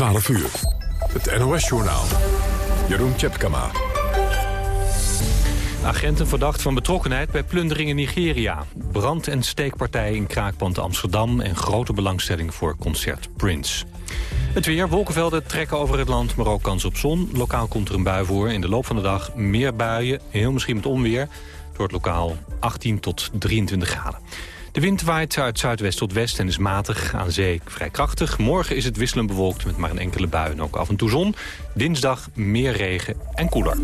12 uur. Het NOS-journaal. Jeroen Tjepkama. Agenten verdacht van betrokkenheid bij plundering in Nigeria. Brand- en steekpartij in kraakpand Amsterdam... en grote belangstelling voor concert Prince. Het weer, wolkenvelden trekken over het land, maar ook kans op zon. Lokaal komt er een bui voor. In de loop van de dag meer buien, heel misschien met onweer. Door het lokaal 18 tot 23 graden. De wind waait uit zuidwest tot west en is matig aan zee vrij krachtig. Morgen is het wisselend bewolkt met maar een enkele bui en ook af en toe zon. Dinsdag meer regen en koeler.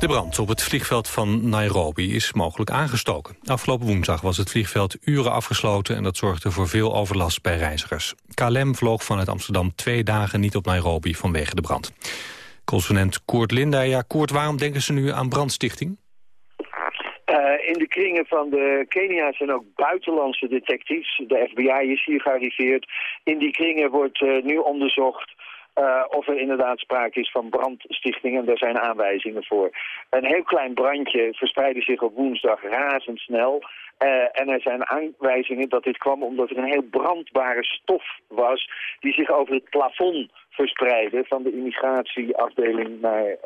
De brand op het vliegveld van Nairobi is mogelijk aangestoken. Afgelopen woensdag was het vliegveld uren afgesloten... en dat zorgde voor veel overlast bij reizigers. KLM vloog vanuit Amsterdam twee dagen niet op Nairobi vanwege de brand. Consulent Koert Linda, ja Koert, waarom denken ze nu aan brandstichting? In de kringen van de Kenia's zijn ook buitenlandse detectives. De FBI is hier gearriveerd. In die kringen wordt uh, nu onderzocht uh, of er inderdaad sprake is van brandstichting en daar zijn aanwijzingen voor. Een heel klein brandje verspreidde zich op woensdag razendsnel. Uh, en er zijn aanwijzingen dat dit kwam omdat er een heel brandbare stof was die zich over het plafond verspreidde van de immigratieafdeling naar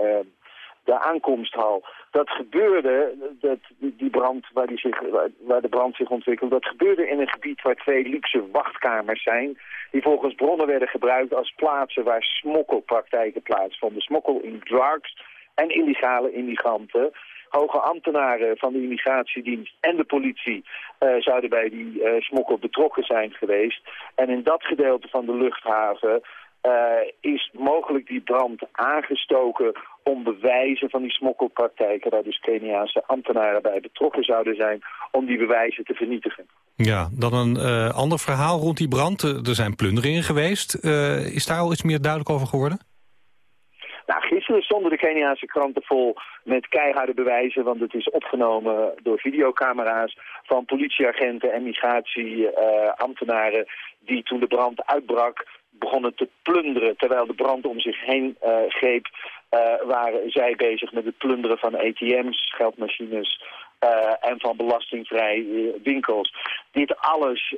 de aankomsthal. Dat gebeurde, dat, die brand waar, die zich, waar de brand zich ontwikkelde, dat gebeurde in een gebied waar twee luxe wachtkamers zijn, die volgens bronnen werden gebruikt als plaatsen waar smokkelpraktijken plaatsvonden. Smokkel in drugs en illegale immigranten. Hoge ambtenaren van de immigratiedienst en de politie uh, zouden bij die uh, smokkel betrokken zijn geweest. En in dat gedeelte van de luchthaven uh, is mogelijk die brand aangestoken om bewijzen van die smokkelpraktijken, waar dus Keniaanse ambtenaren bij betrokken zouden zijn, om die bewijzen te vernietigen. Ja, dan een uh, ander verhaal rond die brand. Er zijn plunderingen geweest. Uh, is daar al iets meer duidelijk over geworden? Nou, gisteren stonden de Keniaanse kranten vol met keiharde bewijzen, want het is opgenomen door videocamera's van politieagenten en migratieambtenaren uh, die toen de brand uitbrak begonnen te plunderen. Terwijl de brand om zich heen uh, greep, waren zij bezig met het plunderen van ATM's, geldmachines uh, en van belastingvrij winkels. Dit alles,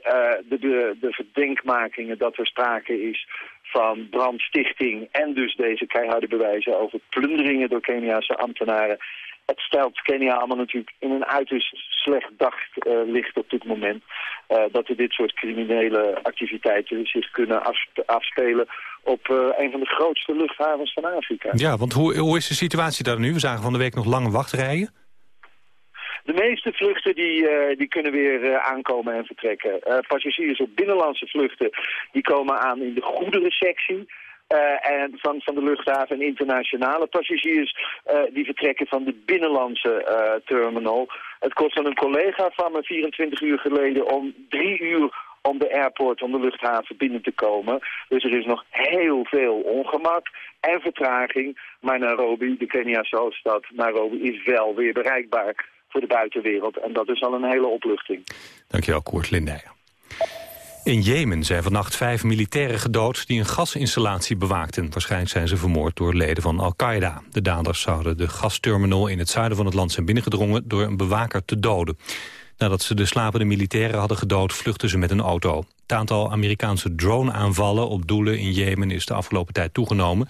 de, de, de verdenkmakingen dat er sprake is van brandstichting en dus deze keiharde bewijzen over plunderingen door Keniaanse ambtenaren het stelt Kenia allemaal natuurlijk in een uiterst slecht daglicht uh, op dit moment. Uh, dat er dit soort criminele activiteiten zich kunnen afspelen op uh, een van de grootste luchthavens van Afrika. Ja, want hoe, hoe is de situatie daar nu? We zagen van de week nog lange wachtrijen. De meeste vluchten die, uh, die kunnen weer uh, aankomen en vertrekken. Uh, passagiers op binnenlandse vluchten die komen aan in de goederensectie. Uh, en van, van de luchthaven en internationale passagiers uh, die vertrekken van de binnenlandse uh, terminal. Het kostte een collega van me 24 uur geleden om drie uur om de airport, om de luchthaven binnen te komen. Dus er is nog heel veel ongemak en vertraging. Maar Nairobi, de Keniaanse hoofdstad Nairobi, is wel weer bereikbaar voor de buitenwereld. En dat is al een hele opluchting. Dankjewel, Koert Lindijer. In Jemen zijn vannacht vijf militairen gedood die een gasinstallatie bewaakten. Waarschijnlijk zijn ze vermoord door leden van Al-Qaeda. De daders zouden de gasterminal in het zuiden van het land zijn binnengedrongen door een bewaker te doden. Nadat ze de slapende militairen hadden gedood, vluchtten ze met een auto. Het aantal Amerikaanse drone-aanvallen op doelen in Jemen is de afgelopen tijd toegenomen.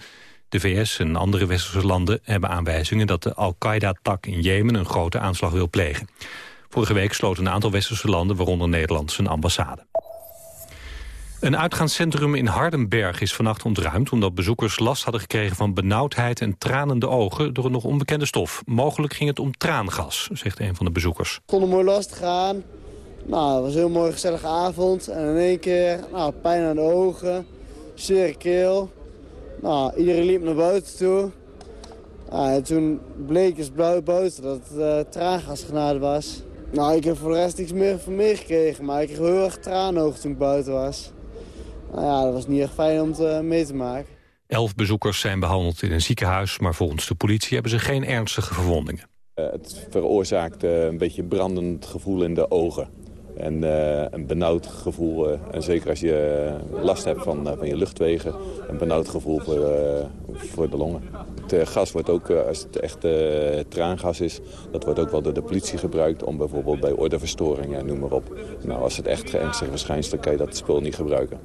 De VS en andere westerse landen hebben aanwijzingen dat de Al-Qaeda-tak in Jemen een grote aanslag wil plegen. Vorige week sloot een aantal westerse landen, waaronder Nederland, zijn ambassade. Een uitgaanscentrum in Hardenberg is vannacht ontruimd... omdat bezoekers last hadden gekregen van benauwdheid en tranende ogen... door een nog onbekende stof. Mogelijk ging het om traangas, zegt een van de bezoekers. Kon er mooi lastig gaan. Nou, het was een heel mooi gezellige avond. En in één keer nou, pijn aan de ogen, zeer keel. Nou, iedereen liep naar buiten toe. En toen bleek dus buiten dat het uh, traangasgenade was. Nou, ik heb voor de rest niks meer van meegekregen, maar ik kreeg heel erg traanoog toen ik buiten was. Nou ja, dat was niet echt fijn om te, mee te maken. Elf bezoekers zijn behandeld in een ziekenhuis... maar volgens de politie hebben ze geen ernstige verwondingen. Uh, het veroorzaakt uh, een beetje brandend gevoel in de ogen. En uh, een benauwd gevoel, en zeker als je last hebt van, van je luchtwegen... een benauwd gevoel voor, voor de longen. Het gas wordt ook, als het echt traangas is... dat wordt ook wel door de politie gebruikt... om bijvoorbeeld bij ordeverstoringen, noem maar op. Nou, als het echt geëngstigd verschijnt, dan kan je dat spul niet gebruiken.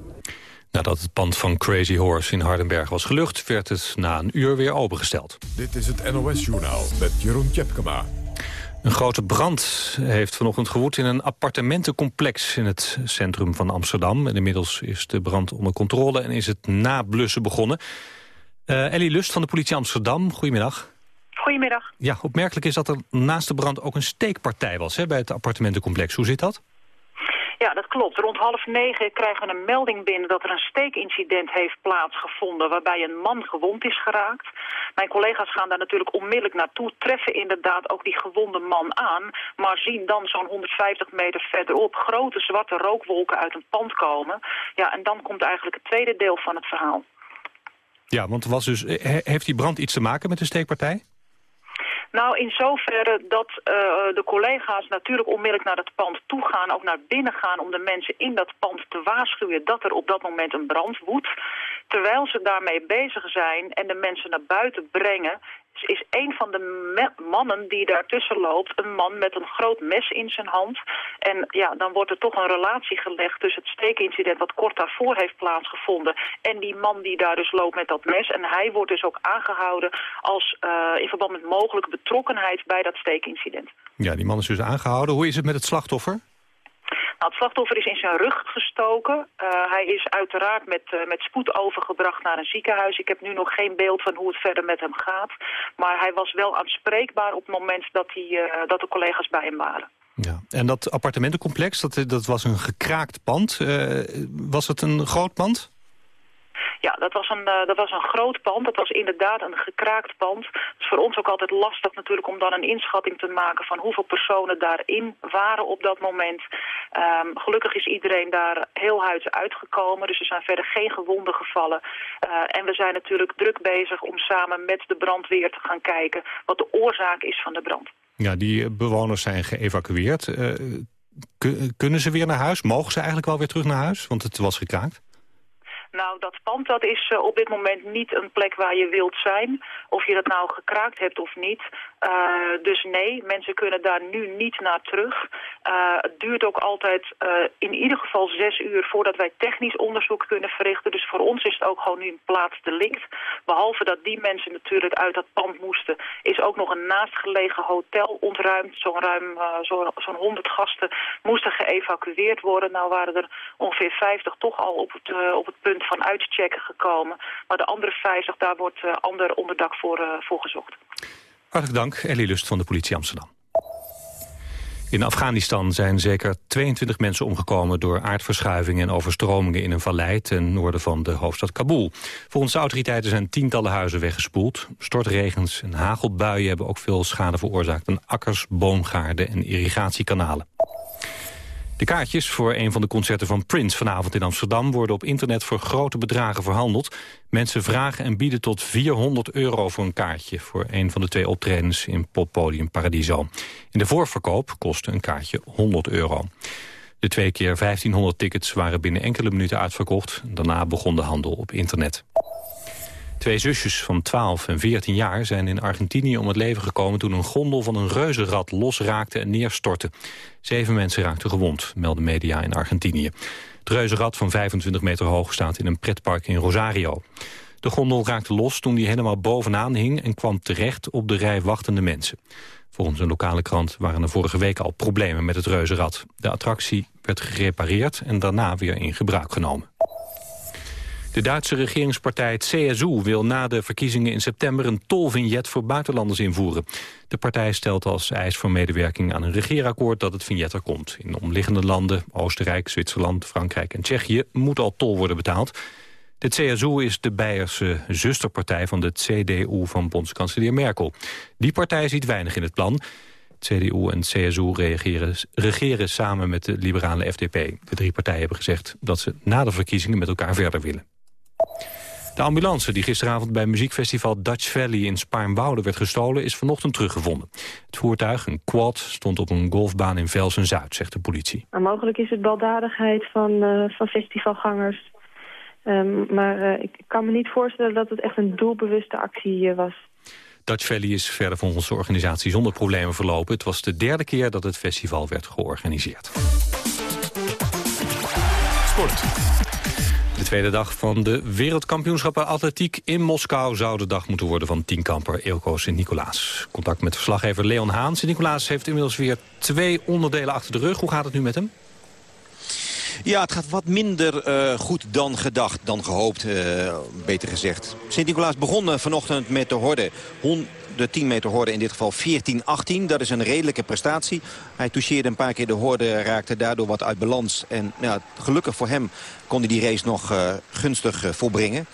Nadat het pand van Crazy Horse in Hardenberg was gelucht... werd het na een uur weer opengesteld. Dit is het NOS-journaal met Jeroen Tjepkema. Een grote brand heeft vanochtend gewoed in een appartementencomplex... in het centrum van Amsterdam. En inmiddels is de brand onder controle en is het nablussen begonnen. Uh, Ellie Lust van de politie Amsterdam, goedemiddag. Goedemiddag. Ja, opmerkelijk is dat er naast de brand ook een steekpartij was hè, bij het appartementencomplex. Hoe zit dat? Ja, dat klopt. Rond half negen krijgen we een melding binnen dat er een steekincident heeft plaatsgevonden waarbij een man gewond is geraakt. Mijn collega's gaan daar natuurlijk onmiddellijk naartoe, treffen inderdaad ook die gewonde man aan, maar zien dan zo'n 150 meter verderop grote zwarte rookwolken uit een pand komen. Ja, en dan komt eigenlijk het tweede deel van het verhaal. Ja, want was dus, heeft die brand iets te maken met de steekpartij? Nou, in zoverre dat uh, de collega's natuurlijk onmiddellijk naar het pand toe gaan, ook naar binnen gaan om de mensen in dat pand te waarschuwen dat er op dat moment een brand woedt. Terwijl ze daarmee bezig zijn en de mensen naar buiten brengen, is een van de mannen die daartussen loopt een man met een groot mes in zijn hand. En ja, dan wordt er toch een relatie gelegd tussen het steekincident wat kort daarvoor heeft plaatsgevonden en die man die daar dus loopt met dat mes. En hij wordt dus ook aangehouden als uh, in verband met mogelijke betrokkenheid bij dat steekincident. Ja, die man is dus aangehouden. Hoe is het met het slachtoffer? Het slachtoffer is in zijn rug gestoken. Uh, hij is uiteraard met, uh, met spoed overgebracht naar een ziekenhuis. Ik heb nu nog geen beeld van hoe het verder met hem gaat. Maar hij was wel aanspreekbaar op het moment dat, hij, uh, dat de collega's bij hem waren. Ja. En dat appartementencomplex, dat, dat was een gekraakt pand. was het een groot pand? Ja, dat was, een, uh, dat was een groot pand. Dat was inderdaad een gekraakt pand. Het is voor ons ook altijd lastig natuurlijk om dan een inschatting te maken... van hoeveel personen daarin waren op dat moment. Um, gelukkig is iedereen daar heel huids uitgekomen. Dus er zijn verder geen gewonden gevallen. Uh, en we zijn natuurlijk druk bezig om samen met de brandweer te gaan kijken... wat de oorzaak is van de brand. Ja, die bewoners zijn geëvacueerd. Uh, kunnen ze weer naar huis? Mogen ze eigenlijk wel weer terug naar huis? Want het was gekraakt. Nou, dat pand dat is uh, op dit moment niet een plek waar je wilt zijn. Of je dat nou gekraakt hebt of niet. Uh, dus nee, mensen kunnen daar nu niet naar terug. Uh, het duurt ook altijd in ieder geval zes uur voordat wij technisch onderzoek kunnen verrichten. Dus voor ons is het ook gewoon nu een plaatsdelict. Behalve dat die mensen natuurlijk uit dat pand moesten... is ook nog een naastgelegen hotel ontruimd. Zo'n ruim zo'n zo 100 gasten moesten geëvacueerd worden. Nou waren er ongeveer 50 toch al op het, op het punt van uitchecken gekomen. Maar de andere 50, daar wordt ander onderdak voor, voor gezocht. Hartelijk dank, Ellie Lust van de politie Amsterdam. In Afghanistan zijn zeker 22 mensen omgekomen... door aardverschuivingen en overstromingen in een vallei... ten noorden van de hoofdstad Kabul. Volgens de autoriteiten zijn tientallen huizen weggespoeld. Stortregens en hagelbuien hebben ook veel schade veroorzaakt... aan akkers, boomgaarden en irrigatiekanalen. De kaartjes voor een van de concerten van Prince vanavond in Amsterdam... worden op internet voor grote bedragen verhandeld. Mensen vragen en bieden tot 400 euro voor een kaartje... voor een van de twee optredens in poppodium Paradiso. In de voorverkoop kostte een kaartje 100 euro. De twee keer 1500 tickets waren binnen enkele minuten uitverkocht. Daarna begon de handel op internet. Twee zusjes van 12 en 14 jaar zijn in Argentinië om het leven gekomen... toen een gondel van een reuzenrad losraakte en neerstortte. Zeven mensen raakten gewond, melden media in Argentinië. Het reuzenrad van 25 meter hoog staat in een pretpark in Rosario. De gondel raakte los toen die helemaal bovenaan hing... en kwam terecht op de rij wachtende mensen. Volgens een lokale krant waren er vorige week al problemen met het reuzenrad. De attractie werd gerepareerd en daarna weer in gebruik genomen. De Duitse regeringspartij CSU wil na de verkiezingen in september een tolvignet voor buitenlanders invoeren. De partij stelt als eis voor medewerking aan een regeerakkoord dat het vignet er komt. In omliggende landen, Oostenrijk, Zwitserland, Frankrijk en Tsjechië, moet al tol worden betaald. De CSU is de Beierse zusterpartij van de CDU van bondskanselier Merkel. Die partij ziet weinig in het plan. CDU en CSU reageren, regeren samen met de liberale FDP. De drie partijen hebben gezegd dat ze na de verkiezingen met elkaar verder willen. De ambulance die gisteravond bij muziekfestival Dutch Valley in Spaarnwoude werd gestolen is vanochtend teruggevonden. Het voertuig, een quad, stond op een golfbaan in Velsen-Zuid, zegt de politie. Maar mogelijk is het baldadigheid van, uh, van festivalgangers. Um, maar uh, ik kan me niet voorstellen dat het echt een doelbewuste actie uh, was. Dutch Valley is verder volgens de organisatie zonder problemen verlopen. Het was de derde keer dat het festival werd georganiseerd. Sport. De De tweede dag van de wereldkampioenschappen atletiek in Moskou... zou de dag moeten worden van tienkamper Eelco Sint-Nicolaas. Contact met verslaggever Leon Haan. Sint-Nicolaas heeft inmiddels weer twee onderdelen achter de rug. Hoe gaat het nu met hem? Ja, het gaat wat minder uh, goed dan gedacht, dan gehoopt, uh, beter gezegd. Sint-Nicolaas begon uh, vanochtend met de horde. De 10 meter horde in dit geval 14-18. Dat is een redelijke prestatie. Hij toucheerde een paar keer de horde, raakte daardoor wat uit balans. En gelukkig voor hem kon hij die race nog gunstig volbrengen.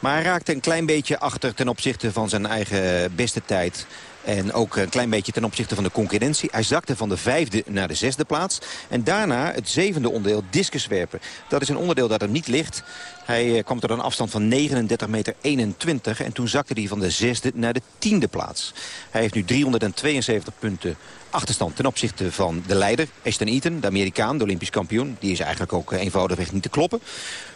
Maar hij raakte een klein beetje achter ten opzichte van zijn eigen beste tijd. En ook een klein beetje ten opzichte van de concurrentie. Hij zakte van de vijfde naar de zesde plaats. En daarna het zevende onderdeel, discuswerpen. Dat is een onderdeel dat er niet ligt. Hij eh, kwam tot een afstand van 39 meter 21. En toen zakte hij van de zesde naar de tiende plaats. Hij heeft nu 372 punten achterstand ten opzichte van de leider. Ashton Eaton, de Amerikaan, de Olympisch kampioen. Die is eigenlijk ook eh, eenvoudigweg niet te kloppen.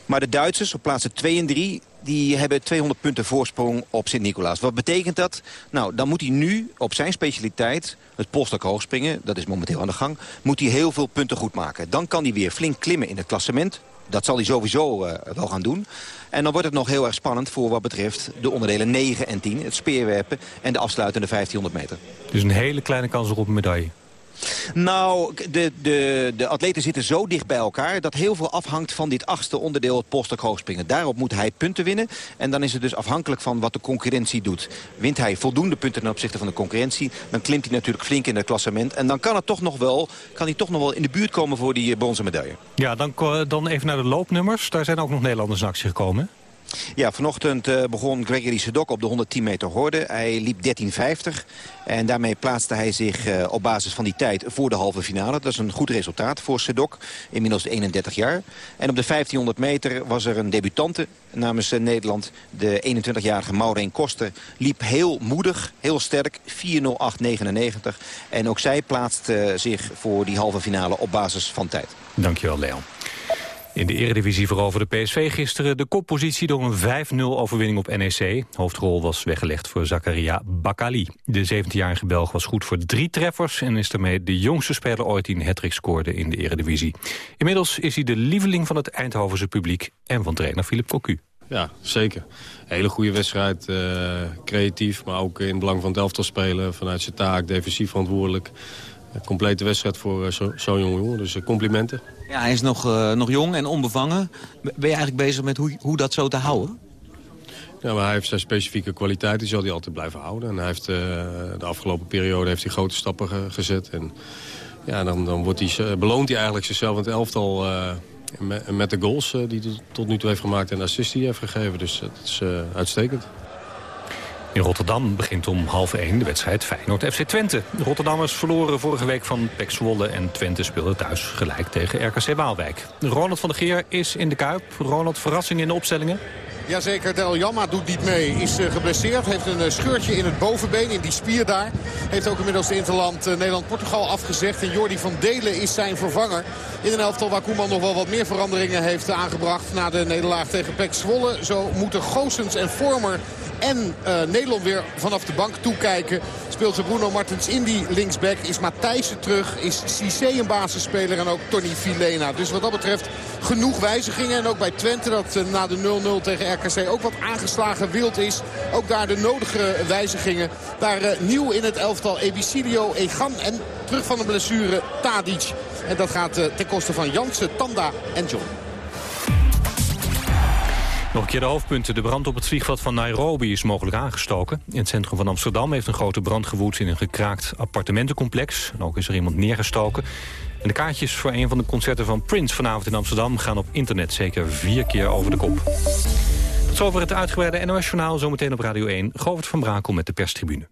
Maar de Duitsers op plaatsen 2 en 3 die hebben 200 punten voorsprong op Sint-Nicolaas. Wat betekent dat? Nou, dan moet hij nu op zijn specialiteit, het polstok hoogspringen... dat is momenteel aan de gang, moet hij heel veel punten goed maken. Dan kan hij weer flink klimmen in het klassement. Dat zal hij sowieso uh, wel gaan doen. En dan wordt het nog heel erg spannend voor wat betreft de onderdelen 9 en 10. Het speerwerpen en de afsluitende 1500 meter. Dus een hele kleine kans op een medaille. Nou, de, de, de atleten zitten zo dicht bij elkaar... dat heel veel afhangt van dit achtste onderdeel, het polstok hoogspringen. Daarop moet hij punten winnen. En dan is het dus afhankelijk van wat de concurrentie doet. Wint hij voldoende punten ten opzichte van de concurrentie... dan klimt hij natuurlijk flink in het klassement. En dan kan, het toch nog wel, kan hij toch nog wel in de buurt komen voor die bronzen medaille. Ja, dan, dan even naar de loopnummers. Daar zijn ook nog Nederlanders in actie gekomen. Ja, vanochtend uh, begon Gregory Sedok op de 110 meter horde. Hij liep 13.50 en daarmee plaatste hij zich uh, op basis van die tijd voor de halve finale. Dat is een goed resultaat voor Sedok, inmiddels 31 jaar. En op de 1500 meter was er een debutante namens uh, Nederland. De 21-jarige Maureen Koster liep heel moedig, heel sterk, 4.08.99. En ook zij plaatste zich voor die halve finale op basis van tijd. Dankjewel, Leon. In de eredivisie veroverde PSV gisteren de koppositie door een 5-0 overwinning op NEC. Hoofdrol was weggelegd voor Zakaria Bakali. De 17-jarige Belg was goed voor drie treffers... en is daarmee de jongste speler ooit die een hat scoorde in de eredivisie. Inmiddels is hij de lieveling van het Eindhovense publiek en van trainer Philip Cocu. Ja, zeker. Hele goede wedstrijd, uh, creatief, maar ook in het belang van het elftal spelen. Vanuit zijn taak, defensief verantwoordelijk. Een complete wedstrijd voor uh, zo'n zo jong jongen, dus uh, complimenten. Ja, hij is nog, uh, nog jong en onbevangen. Ben je eigenlijk bezig met hoe, hoe dat zo te houden? Ja, maar hij heeft zijn specifieke kwaliteiten, die zal hij altijd blijven houden. En hij heeft, de afgelopen periode heeft hij grote stappen ge gezet. En ja, dan, dan wordt hij, beloont hij eigenlijk zichzelf in het elftal... Uh, met, met, de goals die hij tot nu toe heeft gemaakt en de assist die hij heeft gegeven. Dus dat is uitstekend. In Rotterdam begint om half 1 de wedstrijd Feyenoord-FC Twente. De Rotterdammers verloren vorige week van Pek Zwolle... en Twente speelde thuis gelijk tegen RKC Waalwijk. Ronald van der Geer is in de Kuip. Ronald, verrassing in de opstellingen? Jazeker, Del Jamma doet niet mee. Is uh, geblesseerd. Heeft een uh, scheurtje in het bovenbeen, in die spier daar. Heeft ook inmiddels de Interland uh, Nederland-Portugal afgezegd. En Jordi van Delen is zijn vervanger. In een elftal waar Koeman nog wel wat meer veranderingen heeft aangebracht... na de nederlaag tegen Pek Zwolle. Zo moeten Goossens en Vormer en uh, Nederland weer vanaf de bank toekijken. Speelt ze Bruno Martens in die linksback. Is Matthijssen terug. Is Cissé een basisspeler. En ook Tony Filena. Dus wat dat betreft genoeg wijzigingen. En ook bij Twente dat uh, na de 0-0 tegen RKC ook wat aangeslagen wild is. Ook daar de nodige wijzigingen. Daar uh, nieuw in het elftal Ebicilio, Egan en terug van de blessure Tadic. En dat gaat ten koste van Jansen, Tanda en John. Nog een keer de hoofdpunten. De brand op het vliegveld van Nairobi is mogelijk aangestoken. In het centrum van Amsterdam heeft een grote brand gewoed in een gekraakt appartementencomplex. En ook is er iemand neergestoken. En de kaartjes voor een van de concerten van Prince vanavond in Amsterdam... gaan op internet zeker vier keer over de kop. Tot zover het uitgebreide NOS-journaal. Zometeen op Radio 1. Govert van Brakel met de perstribune.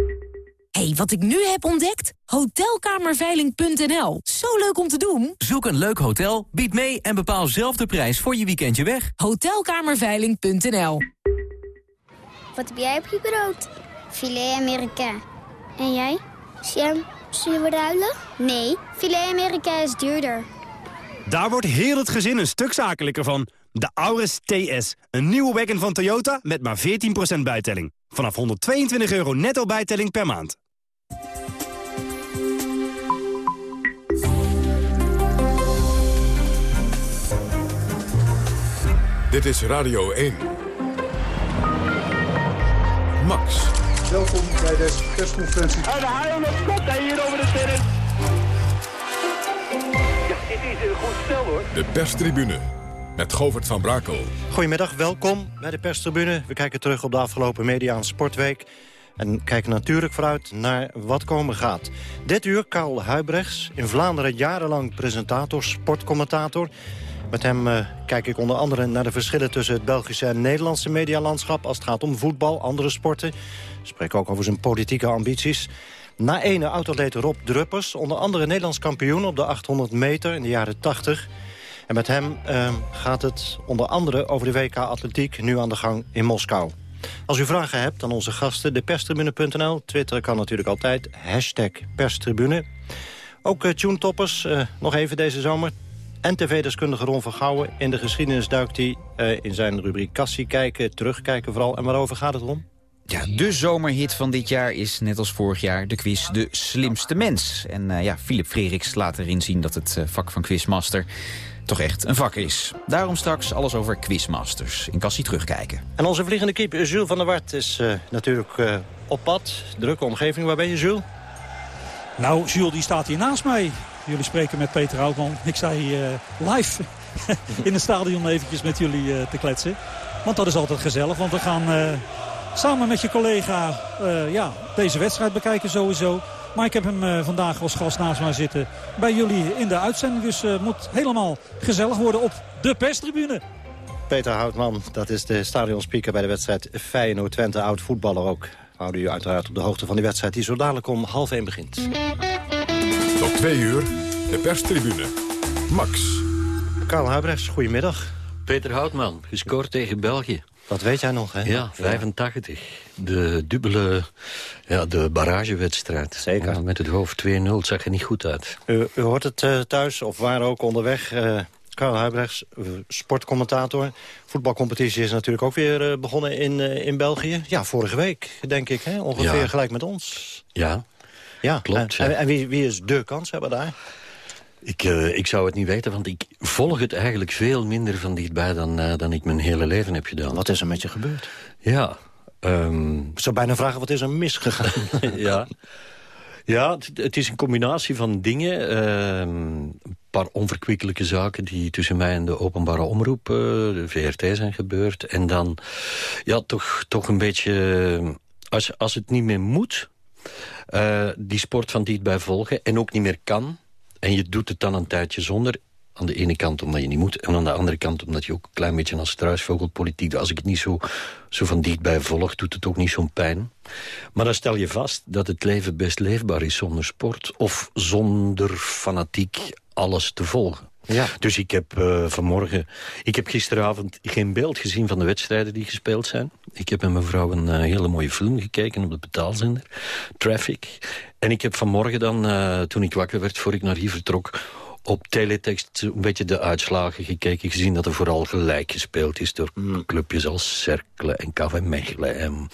hey, wat ik nu heb ontdekt? Hotelkamerveiling.nl. Zo leuk om te doen. Zoek een leuk hotel, bied mee en bepaal zelf de prijs voor je weekendje weg. Hotelkamerveiling.nl. Wat heb jij op je brood? Filet Amerika. En jij? Sam, zullen we ruilen? Nee, filet Amerika is duurder. Daar wordt heel het gezin een stuk zakelijker van. De Auris TS, een nieuwe wagon van Toyota met maar 14% bijtelling. Vanaf 122 euro netto bijtelling per maand. Dit is Radio 1. Max. Welkom bij deze persconferentie. En de haal komt hij hier over de terrein. Ja, dit is een goed stel hoor. De perstribune Govert van Brakel. Goedemiddag, welkom bij de perstribune. We kijken terug op de afgelopen media en sportweek. En kijken natuurlijk vooruit naar wat komen gaat. Dit uur Karel Huibrechts, in Vlaanderen jarenlang presentator, sportcommentator. Met hem uh, kijk ik onder andere naar de verschillen tussen het Belgische en Nederlandse medialandschap... als het gaat om voetbal, andere sporten. We spreken ook over zijn politieke ambities. Na ene oud Rob Druppers, onder andere Nederlands kampioen op de 800 meter in de jaren 80... En met hem uh, gaat het onder andere over de WK Atletiek nu aan de gang in Moskou. Als u vragen hebt aan onze gasten, deperstribune.nl. Twitter kan natuurlijk altijd, hashtag perstribune. Ook uh, Tune Toppers, uh, nog even deze zomer. En tv-deskundige Ron van Gouwen. In de geschiedenis duikt hij uh, in zijn rubriek Kassie kijken, terugkijken vooral. En waarover gaat het om? Ja, de zomerhit van dit jaar is, net als vorig jaar, de quiz De Slimste Mens. En ja, Philip Freriks laat erin zien dat het vak van Quizmaster toch echt een vak is. Daarom straks alles over Quizmasters. In Cassie terugkijken. En onze vliegende kip, Jules van der Wart, is uh, natuurlijk uh, op pad. Drukke omgeving. Waar ben je, Jules? Nou, Jules die staat hier naast mij. Jullie spreken met Peter Houtman. Ik sta hier uh, live in het stadion eventjes met jullie te kletsen. Want dat is altijd gezellig, want we gaan samen met je collega ja, deze wedstrijd bekijken sowieso. Maar ik heb hem uh, vandaag als gast naast mij zitten bij jullie in de uitzending. Dus het uh, moet helemaal gezellig worden op de perstribune. Peter Houtman, dat is de stadionspeaker bij de wedstrijd Feyenoord-Twente. Oud-voetballer ook. We houden u uiteraard op de hoogte van die wedstrijd die zo dadelijk om half één begint. Tot twee uur, de perstribune. Max. Karl Huibrechts, goedemiddag. Peter Houtman, gescoord tegen België. Dat weet jij nog, hè? Ja, 85. De dubbele, ja, de barragewedstrijd. Zeker. Ja, met het hoofd 2-0, het zag er niet goed uit. U, u hoort het uh, thuis, of waren ook onderweg. Uh, Karel Huibrechts, sportcommentator. Voetbalcompetitie is natuurlijk ook weer begonnen in, in België. Ja, vorige week, denk ik, hè? ongeveer ja. gelijk met ons. Ja, ja. klopt. En, en wie, wie is de kanshebber daar? Ik, uh, ik zou het niet weten, want ik volg het eigenlijk veel minder van dichtbij dan, uh, dan ik mijn hele leven heb gedaan. Wat is er met je gebeurd? Ja. Um... Ik zou bijna vragen, wat is er misgegaan? ja. Ja, het, het, is een combinatie van dingen. Uh, een paar onverkwikkelijke zaken die tussen mij en de openbare omroep, uh, de VRT, zijn gebeurd. En dan, ja, toch, toch een beetje... Als, als het niet meer moet, uh, die sport van dichtbij volgen en ook niet meer kan... En je doet het dan een tijdje zonder. Aan de ene kant omdat je niet moet. En aan de andere kant omdat je ook een klein beetje als struisvogelpolitiek... als ik het niet zo, zo van dichtbij volg, doet het ook niet zo'n pijn. Maar dan stel je vast dat het leven best leefbaar is zonder sport. Of zonder fanatiek alles te volgen. Ja. Dus ik heb uh, vanmorgen... Ik heb gisteravond geen beeld gezien van de wedstrijden die gespeeld zijn. Ik heb met mijn vrouw een uh, hele mooie film gekeken op de betaalzender. Traffic. En ik heb vanmorgen dan, uh, toen ik wakker werd, voor ik naar hier vertrok op teletext een beetje de uitslagen gekeken. Gezien dat er vooral gelijk gespeeld is door mm. clubjes als Cercle en KV Mechelen. En,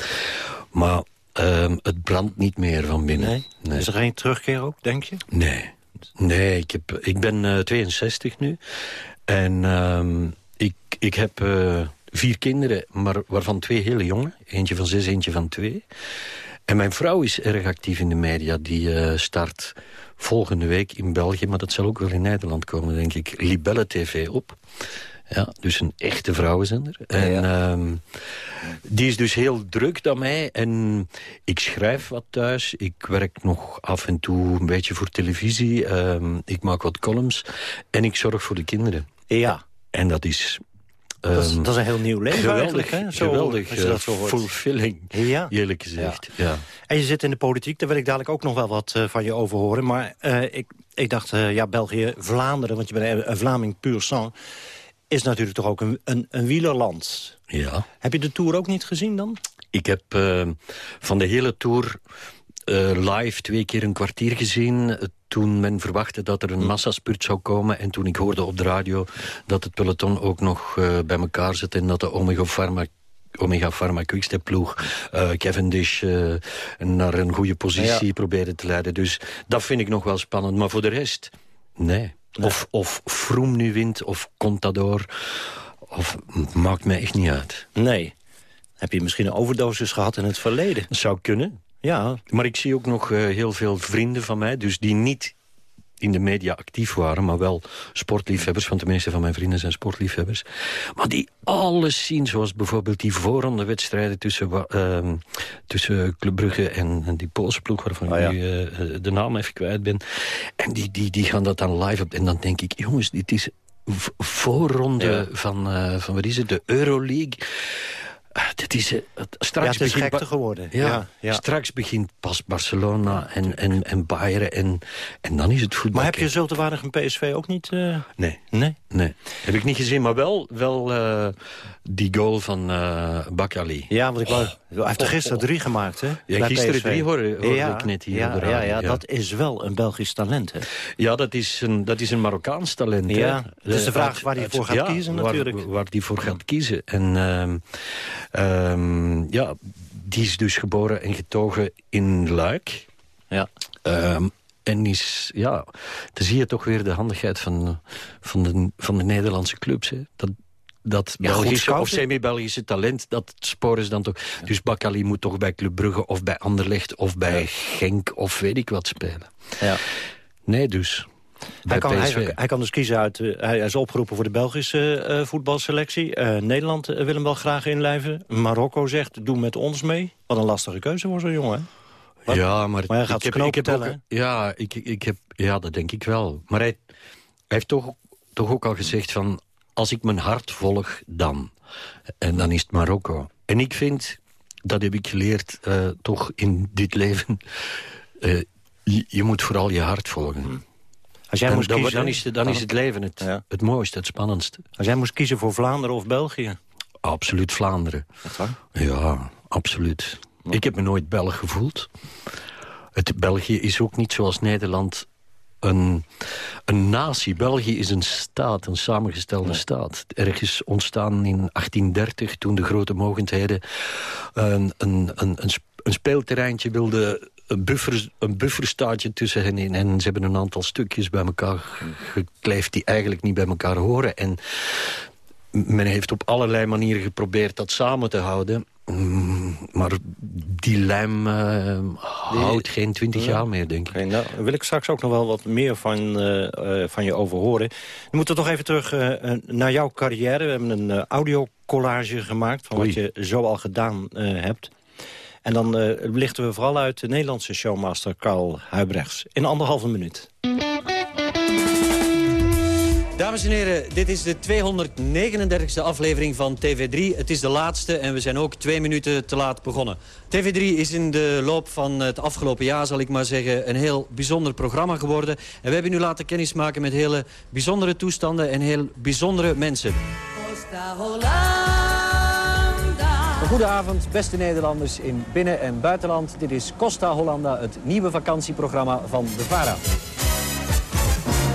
maar um, het brandt niet meer van binnen. Nee? nee? Is er geen terugkeer ook, denk je? Nee. Nee, ik, heb, ik ben uh, 62 nu. En um, ik, ik heb uh, vier kinderen, maar waarvan twee hele jonge. Eentje van zes, eentje van twee. En mijn vrouw is erg actief in de media. Die uh, start volgende week in België, maar dat zal ook wel in Nederland komen, denk ik. Libelle TV op. Ja, dus een echte vrouwenzender. En ja, ja. Um, die is dus heel druk dan mij. En ik schrijf wat thuis. Ik werk nog af en toe een beetje voor televisie. Um, ik maak wat columns. En ik zorg voor de kinderen. Ja. En dat is Dat is, Ehm, dat is een heel nieuw leven geweldig, eigenlijk, hè? Zo, geweldig als je dat zo eh, hoort. fulfilling, Ja. eerlijk gezegd. Ja. En je zit in de politiek, daar wil ik dadelijk ook nog wel wat eh, van je over horen. Maar eh, ik, ik dacht, ja, België, Vlaanderen, want je bent een, Vlaming puur sang... is natuurlijk toch ook een, een, een wielerland. Ja. Heb je de Tour ook niet gezien dan? Ik heb van de hele Tour eh, live twee keer een kwartier gezien... eh, toen men verwachtte dat er een massaspurt zou komen... en toen ik hoorde op de radio dat het peloton ook nog eh, bij elkaar zit... en dat de Omega Pharma Omega Pharma Quickstep ploeg eh, Cavendish eh, naar een goede positie Ja. probeerde te leiden. Dus dat vind ik nog wel spannend. Maar voor de rest, nee. Of, of Froome nu wint, of Contador... Of, maakt mij echt niet uit. Nee. Heb je misschien een overdosis gehad in het verleden? Zou kunnen. Ja. Maar ik zie ook nog eh, heel veel vrienden van mij... dus die niet in de media actief waren... maar wel sportliefhebbers, want de meeste van mijn vrienden zijn sportliefhebbers. Maar die alles zien, zoals bijvoorbeeld die voorronde wedstrijden... tussen, ehm, tussen Club Brugge en, en die Poolse ploeg... waarvan Ah, ja. ik nu eh, eh, de naam even kwijt ben. En die, die, die gaan dat dan live op. En dan denk ik, jongens, dit is voorronde Ja. van, van, wat is het, de Euroleague... Ah, Dit is, het- straks Ja, het is begint gekte Ba- geworden. Ja, Ja, ja. straks begint pas Barcelona en, en, en Bayern en, en dan is het voetbal. Maar heb je Zultewaardig en PSV ook niet... eh, Nee. Nee? Nee, heb ik niet gezien, maar wel, wel eh, die goal van eh Bakali. Ja, want ik wou, hij heeft er gisteren drie gemaakt, hè? Ja, gisteren PSV. drie hoorde- hoorde ja, ik net hier ja, ja, dat is wel een Belgisch talent, hè? Ja, dat is een, dat is een Marokkaans talent. hè. Ja, het is de vraag waar hij voor gaat kiezen natuurlijk. Waar hij voor gaat kiezen. En ehm, ja, die is dus geboren en getogen in Luik. Ja. Ehm, en is, ja, dan zie je toch weer de handigheid van, van, de, van de Nederlandse clubs. Hè. Dat, dat Ja, Belgische of semi-Belgische talent, dat sporen ze dan toch. Dus Bakali moet toch bij Club Brugge of bij Anderlecht of bij Genk of weet ik wat spelen. Ja. Nee, dus. Hij kan, hij, hij kan dus kiezen uit... eh, hij is opgeroepen voor de Belgische eh, voetbalselectie. Eh, Nederland wil hem wel graag inlijven. Marokko zegt, doe met ons mee. Wat een lastige keuze voor zo'n jongen? Wat? Ja, maar, Maar hij gaat ik heb, ik heb ook, tellen, ja, ik, ik heb, ja, dat denk ik wel. Maar hij, hij heeft toch, toch ook al gezegd van... als ik mijn hart volg, dan. En dan is het Marokko. En ik vind, dat heb ik geleerd toch in dit leven... je, je moet vooral je hart volgen. Als jij En moest dan, kiezen... dan, is, het- dan is het leven het, Ja. het mooiste, het spannendste. Als jij moest kiezen voor Vlaanderen of België... Absoluut Vlaanderen. Waar? Ja, absoluut. Ik heb me nooit Belg gevoeld. Het, België is ook niet zoals Nederland een, een natie. België is een staat, een samengestelde staat. Ergens ontstaan in 1830, toen de grote mogendheden... een, een, een, een speelterreintje wilden... Een, buffer, een bufferstaatje tussen hen in. En ze hebben een aantal stukjes bij elkaar gekleefd... die eigenlijk niet bij elkaar horen. En men heeft op allerlei manieren geprobeerd dat samen te houden. Mm, Maar die lijm eh, houdt geen twintig Ja. jaar meer, denk ik. Nou, daar wil ik straks ook nog wel wat meer van, eh, eh, van je over horen. We moeten toch even terug naar jouw carrière. We hebben een eh, audiocollage gemaakt van Oei. wat je zo al gedaan hebt. En dan eh, lichten we vooral uit de Nederlandse showmaster Carl Huibrechts. In anderhalve minuut. Dames en heren, dit is de 239e aflevering van TV3. Het is de laatste en we zijn ook twee minuten te laat begonnen. TV3 is in de loop van het afgelopen jaar, zal ik maar zeggen, een heel bijzonder programma geworden. En we hebben u laten kennismaken met hele bijzondere toestanden en heel bijzondere mensen. Een goede avond, beste Nederlanders in binnen- en buitenland. Dit is Costa Hollanda, het nieuwe vakantieprogramma van de VARA.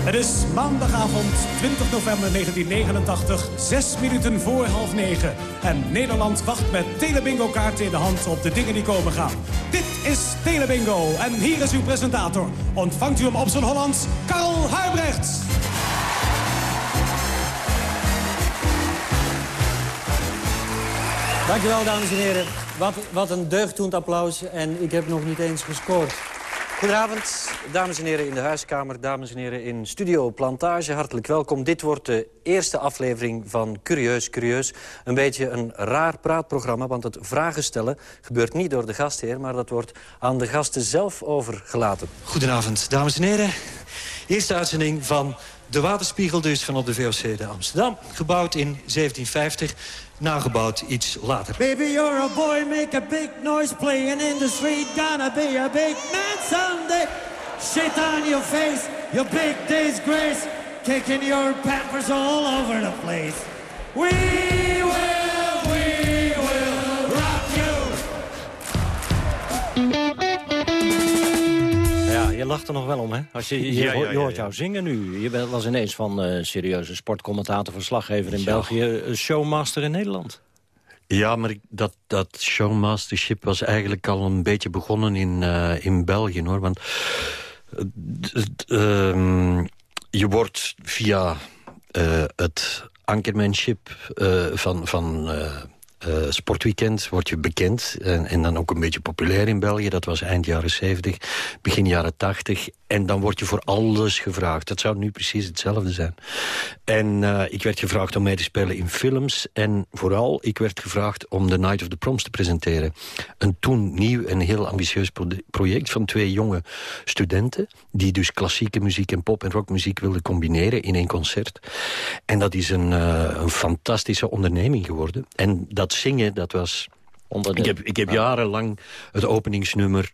Het is maandagavond 20 november 1989, zes minuten voor half negen. En Nederland wacht met Telebingo-kaarten in de hand op de dingen die komen gaan. Dit is Telebingo en hier is uw presentator. Ontvangt u hem op zijn Hollands, Karel Huibrechts. Dankjewel, dames en heren. Wat, wat een deugddoend applaus en ik heb nog niet eens gescoord. Goedenavond, dames en heren in de huiskamer, dames en heren in Studio Plantage. Hartelijk welkom. Dit wordt de eerste aflevering van Curieus Curieus. Een beetje een raar praatprogramma, want het vragen stellen gebeurt niet door de gastheer... maar dat wordt aan de gasten zelf overgelaten. Goedenavond, dames en heren. Eerste uitzending van De waterspiegel dus van op de VOC de Amsterdam. Gebouwd in 1750, nagebouwd iets later. Baby, you're a boy, make a big noise playing in the street. Gonna be a big man someday. Shit on your face, your big disgrace. Kicking your pampers all over the place. We will, je lacht er nog wel om, hè? Als je, je, Ja, ja, hoort- je jou zingen nu. Je bent, was ineens van eh, serieuze sportcommentator, verslaggever in. België... showmaster in Nederland. Ja, maar dat, dat showmastership was eigenlijk al een beetje begonnen in, eh, in België, hoor. Want eh, ehm, je wordt via het ankermanship van... van eh, sportweekend word je bekend en, en dan ook een beetje populair in België. Dat was eind jaren 70, begin jaren 80. En dan word je voor alles gevraagd. Dat zou nu precies hetzelfde zijn. En eh, ik werd gevraagd om mee te spelen in films. En vooral, ik werd gevraagd om The Night of the Proms te presenteren. Een toen nieuw en heel ambitieus pro- project van twee jonge studenten... die dus klassieke muziek en pop- en rockmuziek wilden combineren in één concert. En dat is een, eh, een fantastische onderneming geworden. En dat zingen, dat was... Onder de- ik, heb, ik heb Ja. jarenlang het openingsnummer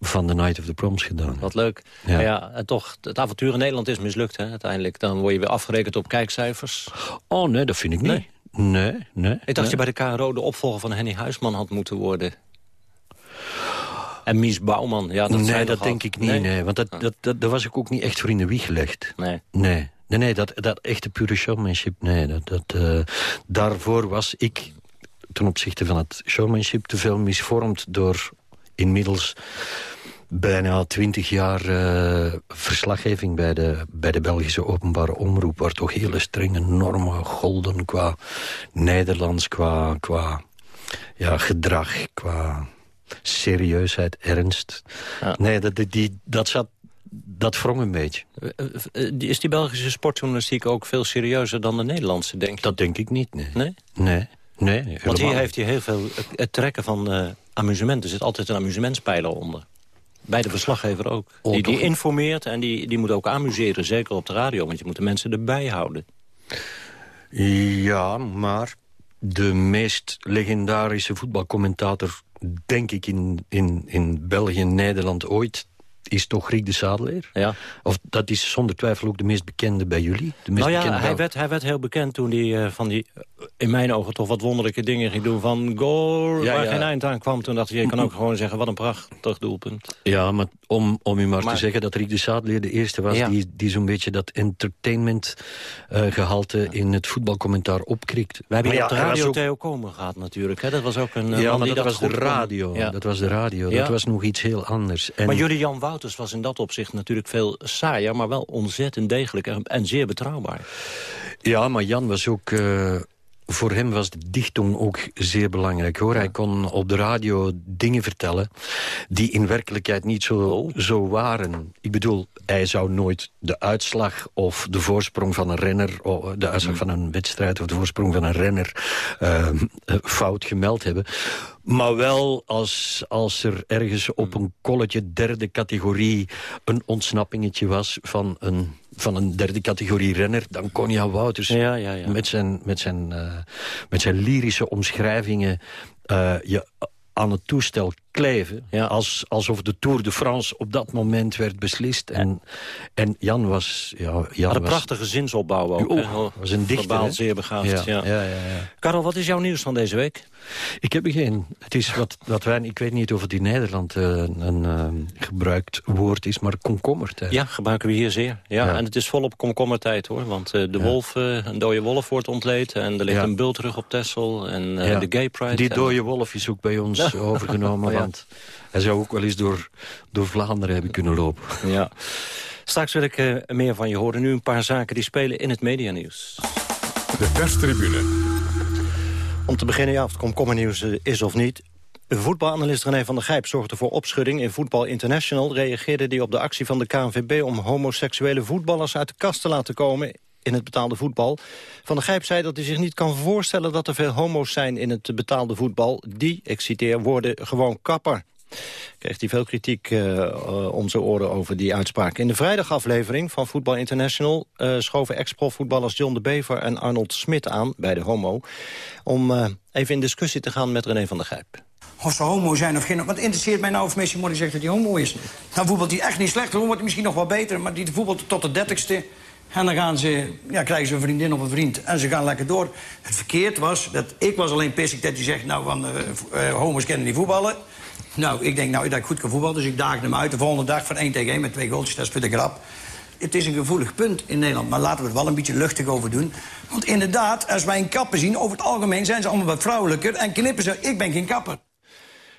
van The Night of the Proms gedaan. Wat leuk. Ja. Ja. ja, en toch, het avontuur in Nederland is mislukt, hè, uiteindelijk. Dan word je weer afgerekend op kijkcijfers. Oh, nee, dat vind ik niet. Nee. Nee, nee. Ik dacht nee. je bij de KRO de opvolger van Henny Huisman had moeten worden. En Mies Bouwman, ja, dat nee, dat al- denk ik niet, nee. want dat, dat, dat, daar was ik ook niet echt voor in de wieg gelegd. Nee. Nee, nee, nee dat, dat echte pure showmanship, nee. Dat, dat, eh, daarvoor was ik ten opzichte van het showmanship te veel misvormd door inmiddels bijna twintig jaar eh, verslaggeving bij de, bij de Belgische openbare omroep... waar toch hele strenge normen golden qua Nederlands, qua, qua ja, gedrag, qua serieusheid, ernst. Nee, dat, die, dat, zat, dat wrong een beetje. Eh, eh, Is die Belgische sportjournalistiek ook veel serieuzer dan de Nederlandse, denk je? Dat denk ik niet, nee. Nee? Nee, nee Want hier heeft hij heel veel... het- trekken van eh, amusement, er zit altijd een amusementspijler onder. Bij de verslaggever ook. Oh, die, die informeert en die, die moet ook amuseren, zeker op de radio. Want je moet de mensen erbij houden. Ja, maar de meest legendarische voetbalcommentator... denk ik in, in, in België en Nederland ooit... is toch Riek de Sadeleer. Ja. Of dat is zonder twijfel ook de meest bekende bij jullie. De meest Nou ja, hij werd, hij werd heel bekend toen hij eh, van die, in mijn ogen toch wat wonderlijke dingen ging doen. Van goal, Ja, waar ja. geen eind aan kwam. Toen dacht ik, je kan ook gewoon zeggen, wat een prachtig doelpunt. Ja, maar om, om u maar, Maar- te zeggen dat Riek de Sadeleer de eerste was... Ja. die, die zo'n beetje dat entertainment eh, gehalte in het voetbalcommentaar opkrikt. We hebben hier op de radio ook- Theo Komen gehad natuurlijk. Hè? Dat was ook een eh, Ja, maar dat, was de radio. Dat was de radio. Dat was nog iets heel anders. En Maar jullie Jan Wouters was in dat opzicht natuurlijk veel saaier... maar wel ontzettend degelijk en, en zeer betrouwbaar. Ja, maar Jan was ook... eh, voor hem was de dichting ook zeer belangrijk. hoor. Hij kon op de radio dingen vertellen... die in werkelijkheid niet zo, Oh. zo waren. Ik bedoel, hij zou nooit de uitslag of de voorsprong van een renner... de uitslag Hmm. van een wedstrijd of de voorsprong van een renner... eh, fout gemeld hebben. Maar wel als, als er ergens op Hmm. een kolletje derde categorie... een ontsnappingetje was van een, van een derde categorie renner... dan kon Jan Wouters Ja, ja, ja. met zijn, met zijn, eh, met zijn lyrische omschrijvingen eh, je aan het toestel kleven. Als, alsof de Tour de France op dat moment werd beslist. En, en Jan was... Ja, Jan een was, prachtige zinsopbouw ook. Oh, was een dichter, Verbaal zeer begaafd, ja. Ja, ja, ja, ja. Karel, wat is jouw nieuws van deze week? Ik heb er geen. Het is wat, wat wij, ik weet niet of het in Nederland eh, een eh, gebruikt woord is, maar komkommertijd. Ja, gebruiken we hier zeer. Ja, Ja. En het is volop komkommertijd hoor. Want eh, de wolf, eh, een dode wolf wordt ontleed. En er ligt Ja. een bultrug op Texel. En eh, Ja. de gay pride. Die en- dode wolf is ook bij ons Ja. overgenomen, Ja. want hij zou ook wel eens door, door Vlaanderen hebben kunnen lopen. Ja. Straks wil ik eh, meer van je horen. Nu een paar zaken die spelen in het medianieuws. De perstribune. Om te beginnen, ja, of het komkommernieuws eh, is of niet. Voetbalanalist René van der Gijp zorgde voor opschudding. In Voetbal International reageerde hij op de actie van de KNVB... om homoseksuele voetballers uit de kast te laten komen in het betaalde voetbal. Van der Gijp zei dat hij zich niet kan voorstellen... dat er veel homo's zijn in het betaalde voetbal. Die, ik citeer, worden gewoon kapper. Kreeg hij veel kritiek uh, om zijn oren over die uitspraak. In de vrijdagaflevering van Voetbal International... Uh, schoven ex-profvoetballers John de Bever en Arnold Smit aan bij de homo... om uh, even in discussie te gaan met René van der Gijp. Of ze homo zijn of geen... Wat interesseert mij nou of Messi Mori zegt dat hij homo is? Dan voetbalt hij echt niet slecht. Dan wordt hij misschien nog wel beter. Maar die voetbalt tot de dertigste... En dan gaan ze, ja, krijgen ze een vriendin of een vriend. En ze gaan lekker door. Het verkeerd was, dat ik was alleen pissig dat hij zegt... nou, van, uh, uh, homo's kennen die voetballen. Nou, ik denk nou dat ik goed kan voetballen. Dus ik daag hem uit de volgende dag van 1 tegen 1 met twee goaltjes. Dat is voor de grap. Het is een gevoelig punt in Nederland. Maar laten we het wel een beetje luchtig over doen. Want inderdaad, als wij een kapper zien... over het algemeen zijn ze allemaal wat vrouwelijker... en knippen ze, ik ben geen kapper.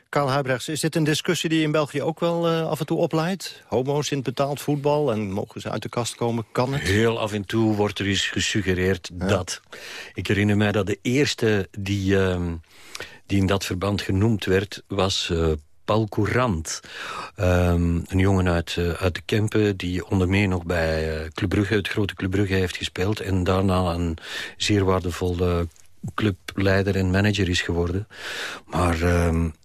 Karl Huibrechts, is dit een discussie die in België ook wel uh, af en toe opleidt? Homo's in betaald voetbal en mogen ze uit de kast komen? Kan het? Heel af en toe wordt er eens gesuggereerd ja. dat. Ik herinner mij dat de eerste die, uh, die in dat verband genoemd werd... was uh, Paul Courant. Um, een jongen uit, uh, uit de Kempen die onder meer nog bij uh, Club Brugge, het grote Club Brugge heeft gespeeld. En daarna een zeer waardevolle clubleider en manager is geworden. Maar... Um,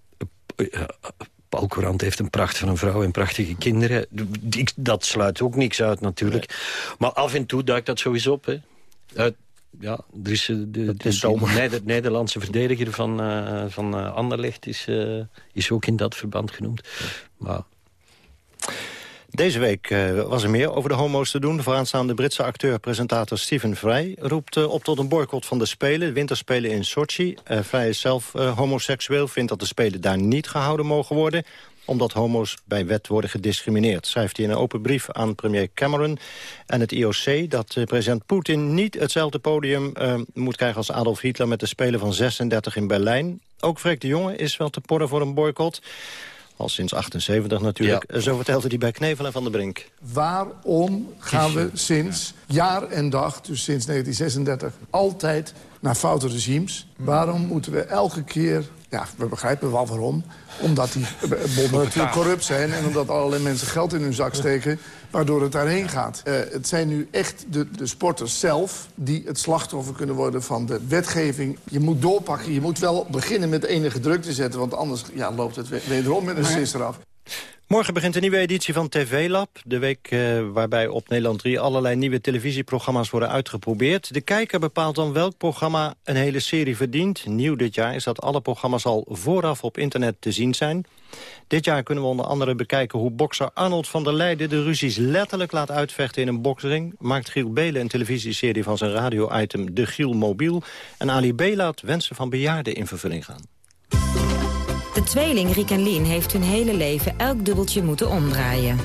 Paul Courant heeft een pracht van een vrouw en prachtige kinderen. Dat sluit ook niks uit natuurlijk. Nee. Maar af en toe duikt dat sowieso op. Hè. Uit, ja, er is de, de, de, de Nederlandse verdediger van, uh, van uh, Anderlecht is, uh, is ook in dat verband genoemd. Maar deze week uh, was er meer over de homo's te doen. De vooraanstaande Britse acteur-presentator Stephen Fry roept uh, op tot een boycott van de Spelen. De winterspelen in Sochi. Uh, Fry is zelf homoseksueel, vindt dat de Spelen daar niet gehouden mogen worden omdat homo's bij wet worden gediscrimineerd. Schrijft hij in een open brief aan premier Cameron en het IOC... dat president Poetin niet hetzelfde podium moet krijgen als Adolf Hitler... met de Spelen van 36 in Berlijn. Ook Freek de Jonge is wel te porren voor een boycott. Al sinds 78 natuurlijk. Ja. Zo vertelde hij bij Knevel en Van der Brink. Waarom gaan we sinds jaar en dag, dus sinds 1936... altijd naar foute regimes? Waarom moeten we elke keer... Ja, we begrijpen wel waarom. Omdat die bonden natuurlijk corrupt zijn... en omdat allerlei mensen geld in hun zak steken waardoor het daarheen gaat. Uh, het zijn nu echt de, de sporters zelf die het slachtoffer kunnen worden van de wetgeving. Je moet doorpakken, je moet wel beginnen met enige druk te zetten... want anders ja, loopt het wederom met een sisser af. Morgen begint een nieuwe editie van TV Lab. De week uh, waarbij op Nederland 3 allerlei nieuwe televisieprogramma's worden uitgeprobeerd. De kijker bepaalt dan welk programma een hele serie verdient. Nieuw dit jaar is dat alle programma's al vooraf op internet te zien zijn. Dit jaar kunnen we onder andere bekijken hoe bokser Arnold van der Leijden... de ruzies letterlijk laat uitvechten in een boksring. Maakt Giel Belen een televisieserie van zijn radio-item De Giel Mobiel. En Ali B. laat wensen van bejaarden in vervulling gaan. De tweeling Riek en Lien heeft hun hele leven elk dubbeltje moeten omdraaien.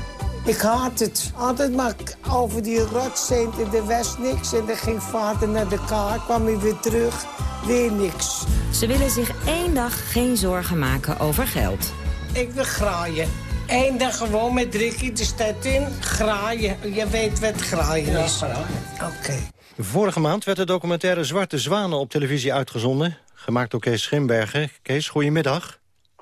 Ik haat het. Altijd maar over die rotzeent in de west niks. En dan ging vader naar de kaart, kwam hij weer terug. Weer niks. Ze willen zich één dag geen zorgen maken over geld. Ik wil graaien. Eén dag gewoon met Ricky de stad in, graaien. Je weet wat graaien is. Oké. Okay. Vorige maand werd de documentaire Zwarte Zwanen op televisie uitgezonden. Gemaakt door Kees Schimberger. Kees, goedemiddag.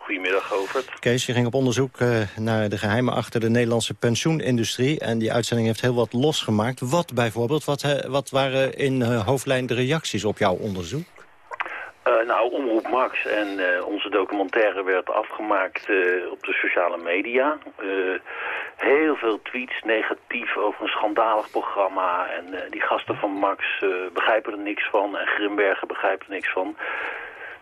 Goedemiddag, Govert. Kees, je ging op onderzoek uh, naar de geheimen achter de Nederlandse pensioenindustrie. En die uitzending heeft heel wat losgemaakt. Wat bijvoorbeeld? Wat, wat waren in uh, hoofdlijn de reacties op jouw onderzoek? nou, Omroep Max en onze documentaire werd afgemaakt op de sociale media. heel veel tweets negatief over een schandalig programma. En die gasten van Max begrijpen er niks van. En Grimbergen begrijpt er niks van.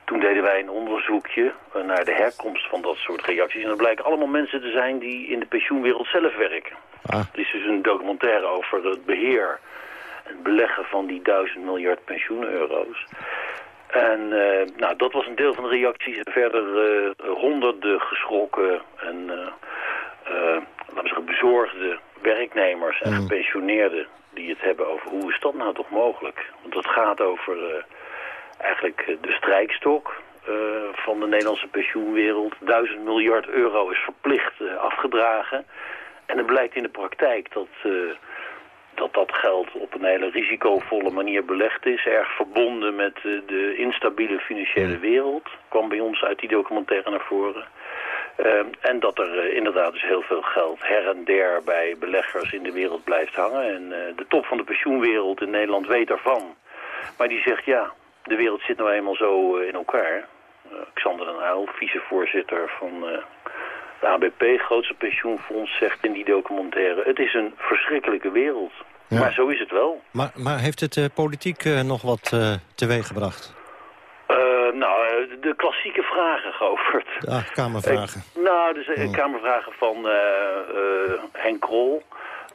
Toen deden wij een onderzoekje naar de herkomst van dat soort reacties. En er blijken allemaal mensen te zijn die in de pensioenwereld zelf werken. Ah. Het is dus een documentaire over het beheer en beleggen van die duizend miljard pensioeneuro's. En uh, nou, dat was een deel van de reacties. Verder uh, honderden geschrokken en uh, laten we zeggen, bezorgde werknemers en gepensioneerden die het hebben over hoe is dat nou toch mogelijk. Want het gaat over eigenlijk eh, de strijkstok uh, van de Nederlandse pensioenwereld. Duizend miljard euro is verplicht uh, afgedragen. En het blijkt in de praktijk dat, dat dat geld op een hele risicovolle manier belegd is. Erg verbonden met de instabiele financiële wereld. Kwam bij ons uit die documentaire naar voren. en dat er inderdaad dus heel veel geld her en der bij beleggers in de wereld blijft hangen. En de top van de pensioenwereld in Nederland weet daarvan. Maar die zegt ja, de wereld zit nou eenmaal zo uh, in elkaar. Uh, Xander den Uyl, vicevoorzitter van uh, De ABP, grootste pensioenfonds, zegt in die documentaire... het is een verschrikkelijke wereld. Ja. Maar zo is het wel. Maar, maar heeft het eh, politiek eh, nog wat eh teweeg gebracht? Eh, nou, eh, de klassieke vragen, Govert. Ja, kamervragen. Nou, dus eh, kamervragen van eh, eh, Henk Krol.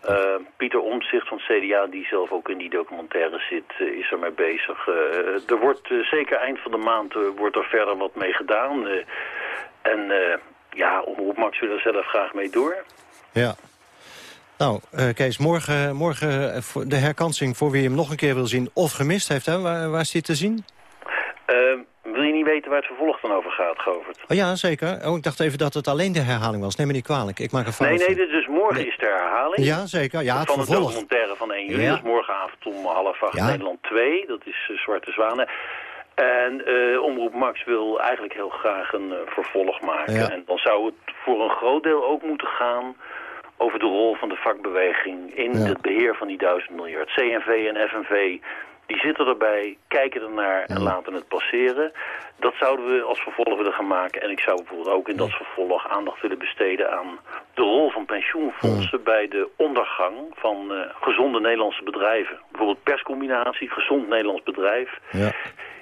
Eh, Pieter Omtzigt van het CDA, die zelf ook in die documentaire zit, eh, is ermee bezig. Eh, er wordt eh, zeker eind van de maand wordt er verder wat mee gedaan. En ja, Omroep Max wil er zelf graag mee door. Ja. Nou, Kees, morgen, morgen de herkansing voor wie hem nog een keer wil zien of gemist heeft. Hè? Waar, waar is die te zien? Niet weten waar het vervolg dan over gaat, Govert? Oh ja, zeker. Oh, ik dacht even dat het alleen de herhaling was. Neem me niet kwalijk. Ik maak een fout. Nee, nee, dus morgen is de herhaling. Ja, zeker. Ja, het van de vervolg. documentaire van 1 juli. Ja. Dus morgenavond om half acht Ja. Nederland 2. Dat is eh, Zwarte Zwanen. En eh, Omroep Max wil eigenlijk heel graag een eh, vervolg maken. Ja. En dan zou het voor een groot deel ook moeten gaan over de rol van de vakbeweging in Ja. het beheer van die duizend miljard. CNV en FNV, die zitten erbij, kijken ernaar en laten het passeren. Dat zouden we als vervolg willen gaan maken. En ik zou bijvoorbeeld ook in dat vervolg aandacht willen besteden aan de rol van pensioenfondsen bij de ondergang van eh, gezonde Nederlandse bedrijven. Bijvoorbeeld perscombinatie, gezond Nederlands bedrijf Ja.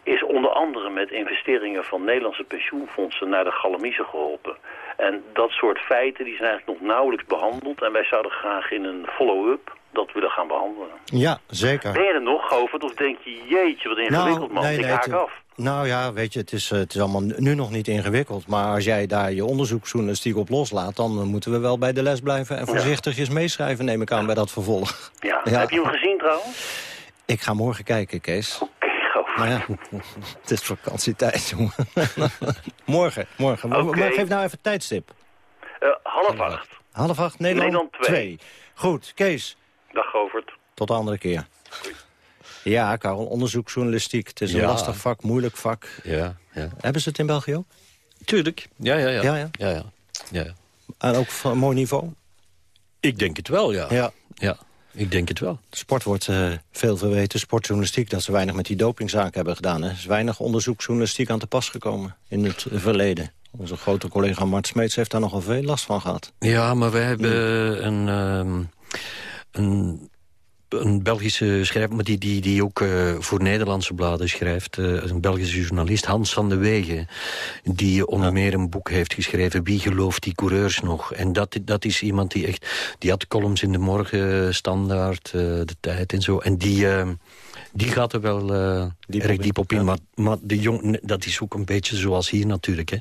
is onder andere met investeringen van Nederlandse pensioenfondsen naar de galamiezen geholpen. En dat soort feiten die zijn eigenlijk nog nauwelijks behandeld. En wij zouden graag in een follow-up dat willen gaan behandelen. Ja, zeker. Ben je er nog, Govert? Of denk je, jeetje, wat ingewikkeld man, ik haak het- af. Nou ja, weet je, het is, eh, het is allemaal nu nog niet ingewikkeld. Maar als jij daar je onderzoeksjournalistiek op loslaat... dan eh, moeten we wel bij de les blijven en voorzichtigjes meeschrijven... neem ik aan bij dat vervolg. Ja. Ja. Heb je hem gezien trouwens? Ik ga morgen kijken, Kees. Oké. Maar ja, het is vakantietijd, jongen. morgen, morgen. Maar- geef nou even tijdstip. Eh, half acht. Half acht, Nederland, twee. Goed, Kees, Dag, Govert. tot de andere keer. Ja, Karel, onderzoeksjournalistiek. Het is een Ja. lastig vak, moeilijk vak. Ja, ja. Hebben ze het in België ook? Tuurlijk. Ja, ja, ja. Ja, ja. ja, ja. ja, ja. En ook van een mooi niveau? Ik denk het wel, ja. Ja. ja. Ik denk het wel. De sport wordt eh, veel verweten, sportjournalistiek... dat ze weinig met die dopingzaak hebben gedaan. Er is weinig onderzoeksjournalistiek aan te pas gekomen in het verleden. Onze grote collega Mart Smeets heeft daar nogal veel last van gehad. Ja, maar we hebben een, ehm, een, een Belgische schrijver... maar die, die, die ook eh, voor Nederlandse bladen schrijft. eh, een Belgische journalist, Hans van de Wegen. Die onder meer een boek heeft geschreven... Wie gelooft die coureurs nog? En dat, dat is iemand die echt... Die had columns in de morgen, standaard, eh, de tijd en zo. En die... die gaat er wel eh erg diep op in. Maar, maar de jong, dat is ook een beetje zoals hier natuurlijk. Hè.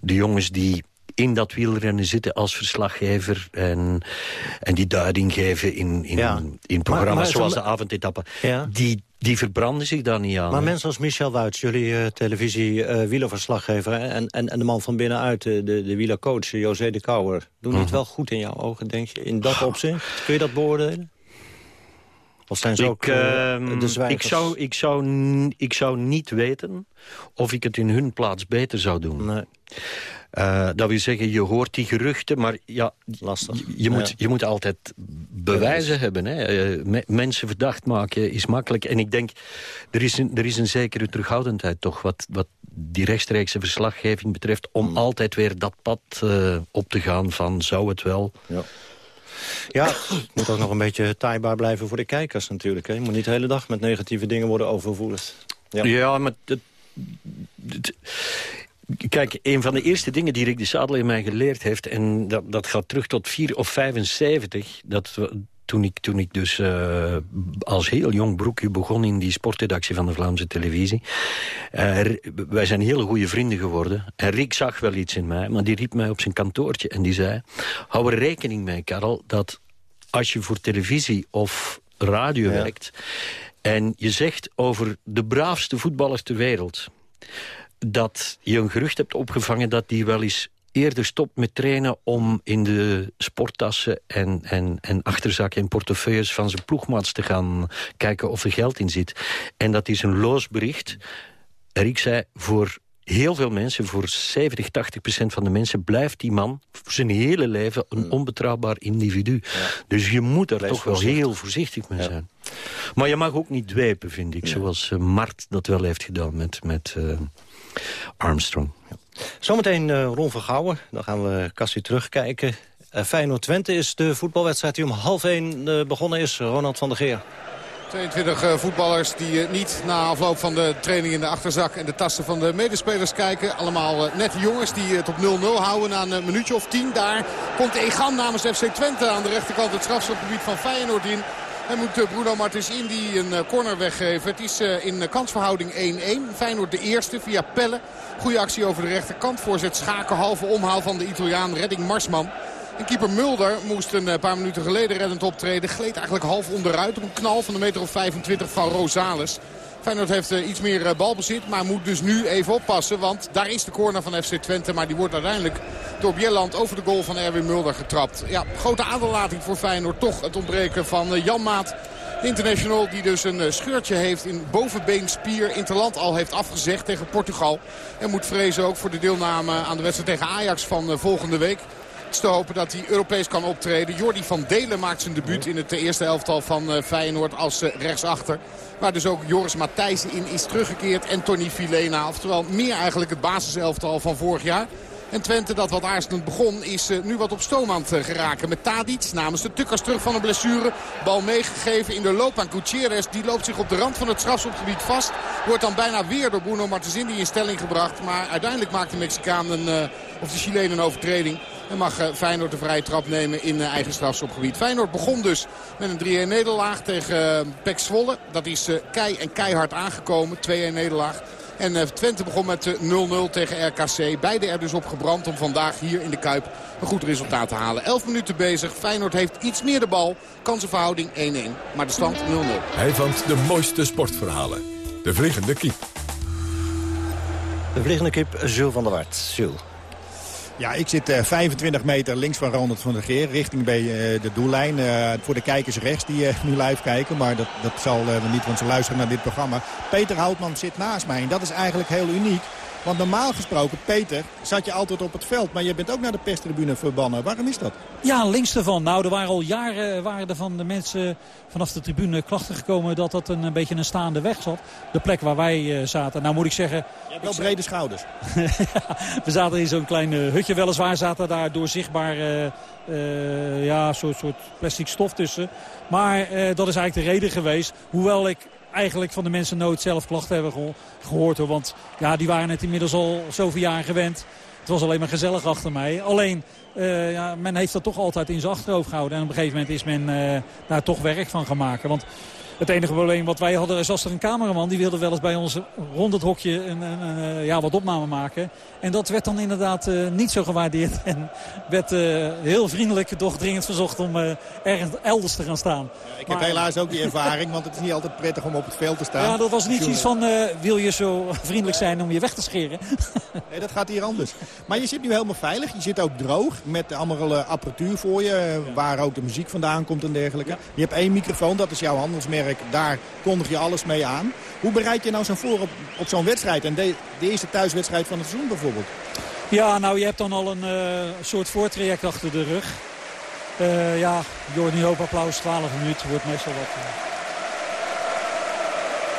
De jongens die in dat wielrennen zitten als verslaggever... en, en die duiding geven in, in, Ja. in programma's maar zoals de avondetappe... Ja. Die, die verbranden zich daar niet aan. Maar mensen als Michel Wuits, jullie eh, televisie eh wielerverslaggever... hè, En, en, en de man van binnenuit, de, de, de wielercoach, José de Kouwer... doen die het Mhm. wel goed in jouw ogen, denk je? In dat opzicht? Kun je dat beoordelen? Of zijn ze ook ik, eh, ehm, de zwijgers? ik, zou, ik, zou, ik zou niet weten of ik het in hun plaats beter zou doen. Nee. Eh, dat wil zeggen, je hoort die geruchten, maar ja, Lastig. je, je moet, Ja. je moet altijd bewijzen hebben. Hè. Eh, me- mensen verdacht maken is makkelijk. En ik denk, er is een, er is een zekere terughoudendheid toch... wat, wat die rechtstreekse verslaggeving betreft... om Hmm. altijd weer dat pad eh, op te gaan van zou het wel... Ja. Ja, het moet ook nog een beetje taaibaar blijven voor de kijkers natuurlijk. Hè. Je moet niet de hele dag met negatieve dingen worden overvoerd. Ja. Ja, maar... het- het- Kijk, een van de eerste dingen die Rick de Sadel in mij geleerd heeft... en dat, dat gaat terug tot 4 of 75... Dat, toen ik, toen ik dus eh, als heel jong broekje begon... in die sportredactie van de Vlaamse televisie. Eh, wij zijn hele goede vrienden geworden. En Rick zag wel iets in mij, maar die riep mij op zijn kantoortje... en die zei, hou er rekening mee, Karel... dat als je voor televisie of radio werkt... en je zegt over de braafste voetballers ter wereld dat je een gerucht hebt opgevangen dat die wel eens eerder stopt met trainen om in de sporttassen en, en, en achterzakken en portefeuilles van zijn ploegmaats te gaan kijken of er geld in zit. En dat is een loos bericht. Ik zei, voor heel veel mensen, voor 70, 80 procent van de mensen... blijft die man voor zijn hele leven een onbetrouwbaar individu. Dus je moet Wees toch wel voorzichtig. heel voorzichtig mee zijn. Maar je mag ook niet dwepen, vind ik. Zoals eh, Mart dat wel heeft gedaan met, met eh, Armstrong. Zometeen uh, Ron Vergouwen. Dan gaan we Cassie terugkijken. Feyenoord-Twente is de voetbalwedstrijd die om half één begonnen is. Ronald van der Geer. 22 voetballers die niet na afloop van de training in de achterzak en de tassen van de medespelers kijken. Allemaal net jongens die het op 0-0 houden na een minuutje of 10. Daar komt Egan namens FC Twente aan de rechterkant het strafschopgebied van Feyenoord in. En moet Bruno Martins Indy een corner weggeven. Het is in kansverhouding 1-1. Feyenoord de eerste via Pelle. Goede actie over de rechterkant. Voorzet Schaken, halve omhaal van de Italiaan. Redding Marsman. En keeper Mulder moest een paar minuten geleden reddend optreden. Gleed eigenlijk half onderuit op een knal van een meter of 25 van Rosales. Feyenoord heeft iets meer balbezit, maar moet dus nu even oppassen. Want daar is de corner van FC Twente. Maar die wordt uiteindelijk door Bjelland over de goal van Erwin Mulder getrapt. Ja, grote aderlating voor Feyenoord. Toch het ontbreken van Jan Maat. International die dus een scheurtje heeft in bovenbeenspier. Interland al heeft afgezegd tegen Portugal. En moet vrezen ook voor de deelname aan de wedstrijd tegen Ajax van volgende week. Is te hopen dat hij Europees kan optreden. Jordi van Delen maakt zijn debuut in het eerste elftal van Feyenoord als rechtsachter. Waar dus ook Joris Matthijssen in is teruggekeerd. En Tony Filena. Oftewel meer eigenlijk het basiselftal van vorig jaar. En Twente, dat wat aarzelend begon, is nu wat op stoom aan het geraken. Met Tadic namens de Tukkers terug van een blessure. Bal meegegeven in de loop aan Gutierrez. Die loopt zich op de rand van het strafschopgebied vast. Wordt dan bijna weer door Bruno Martens in stelling gebracht. Maar uiteindelijk maakt de Mexicaan een, of de Chileen een overtreding. En mag Feyenoord de vrije trap nemen in eigen strafschopgebied. Feyenoord begon dus met een 3-1 nederlaag tegen Pek Zwolle. Dat is kei en keihard aangekomen. 2-1 nederlaag. En Twente begon met 0-0 tegen RKC. Beide er dus op gebrand om vandaag hier in de Kuip een goed resultaat te halen. 11 minuten bezig. Feyenoord heeft iets meer de bal. Kansenverhouding 1-1. Maar de stand 0-0. Hij vangt de mooiste sportverhalen. De Vliegende Kiep. De Vliegende Kip, Jules van der Wart. Jules. Ja, ik zit uh, 25 meter links van Ronald van der Geer, richting bij uh, de doellijn. Uh, voor de kijkers rechts die nu live kijken, maar dat, dat zal niet, want ze luisteren naar dit programma. Peter Houtman zit naast mij en dat is eigenlijk heel uniek. Want normaal gesproken, Peter, zat je altijd op het veld. Maar je bent ook naar de perstribune verbannen. Waarom is dat? Ja, links ervan. Nou, er waren al jaren waren er van de mensen vanaf de tribune klachten gekomen... dat dat een, een beetje een staande weg zat. De plek waar wij uh, zaten. Nou moet ik zeggen... Je hebt wel brede schouders. we zaten in zo'n klein uh, hutje weliswaar. Zaten daar doorzichtbaar uh, ja, soort, soort plastic stof tussen. Maar dat is eigenlijk de reden geweest. Hoewel ik eigenlijk van de mensen nooit zelf klachten hebben geho gehoord. Hoor. Want ja, die waren het inmiddels al zoveel jaar gewend. Het was alleen maar gezellig achter mij. Alleen, uh, ja, men heeft dat toch altijd in zijn achterhoofd gehouden. En op een gegeven moment is men uh, daar toch werk van gaan maken. Want het enige probleem wat wij hadden is als er een cameraman... die wilde wel eens bij ons rond het hokje een, een, een, ja, wat opname maken. En dat werd dan inderdaad uh, niet zo gewaardeerd. En werd uh, heel vriendelijk toch dringend verzocht om uh, ergens elders te gaan staan. Ja, ik maar, heb helaas ook die ervaring, want het is niet altijd prettig om op het veld te staan. Ja, dat was niet iets van, wil je zo vriendelijk zijn om je weg te scheren? nee, dat gaat hier anders. Maar je zit nu helemaal veilig. Je zit ook droog met allemaal apparatuur voor je. Ja. Waar ook de muziek vandaan komt en dergelijke. Ja. Je hebt één microfoon, dat is jouw handelsmerk. Daar kondig je alles mee aan. Hoe bereid je nou zo'n voor op, op zo'n wedstrijd? En de, eerste thuiswedstrijd van het seizoen bijvoorbeeld? Ja, nou je hebt dan al een uh, soort voortraject achter de rug. Uh, ja, Jordi Hoop applaus, 12 minuten, wordt meestal wat...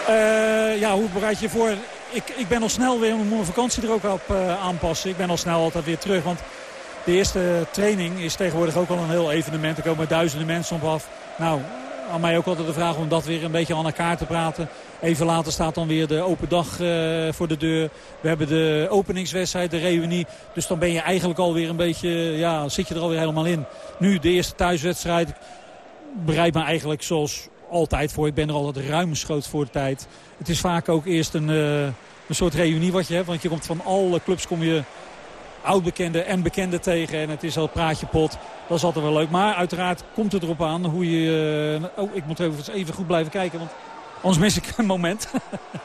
Uh, ja, hoe bereid je voor? Ik, ik ben al snel weer, om mijn vakantie er ook op aanpassen. Ik ben al snel altijd weer terug, want de eerste training is tegenwoordig ook al een heel evenement. Er komen duizenden mensen op af. Nou, aan mij ook altijd de vraag om dat weer een beetje aan elkaar te praten. Even later staat dan weer de open dag uh, voor de deur. We hebben de openingswedstrijd, de reunie. Dus dan ben je eigenlijk alweer een beetje, ja, zit je er alweer helemaal in. Nu de eerste thuiswedstrijd bereidt me eigenlijk zoals altijd voor. Ik ben er altijd ruimschoots voor de tijd. Het is vaak ook eerst een, uh, een soort reunie wat je hebt. Want je komt van alle clubs kom je oudbekende en bekende tegen. En het is al praatje pot. Dat is altijd wel leuk. Maar uiteraard komt het erop aan hoe je... Uh, oh, ik moet even, even goed blijven kijken. Want anders mis ik een moment.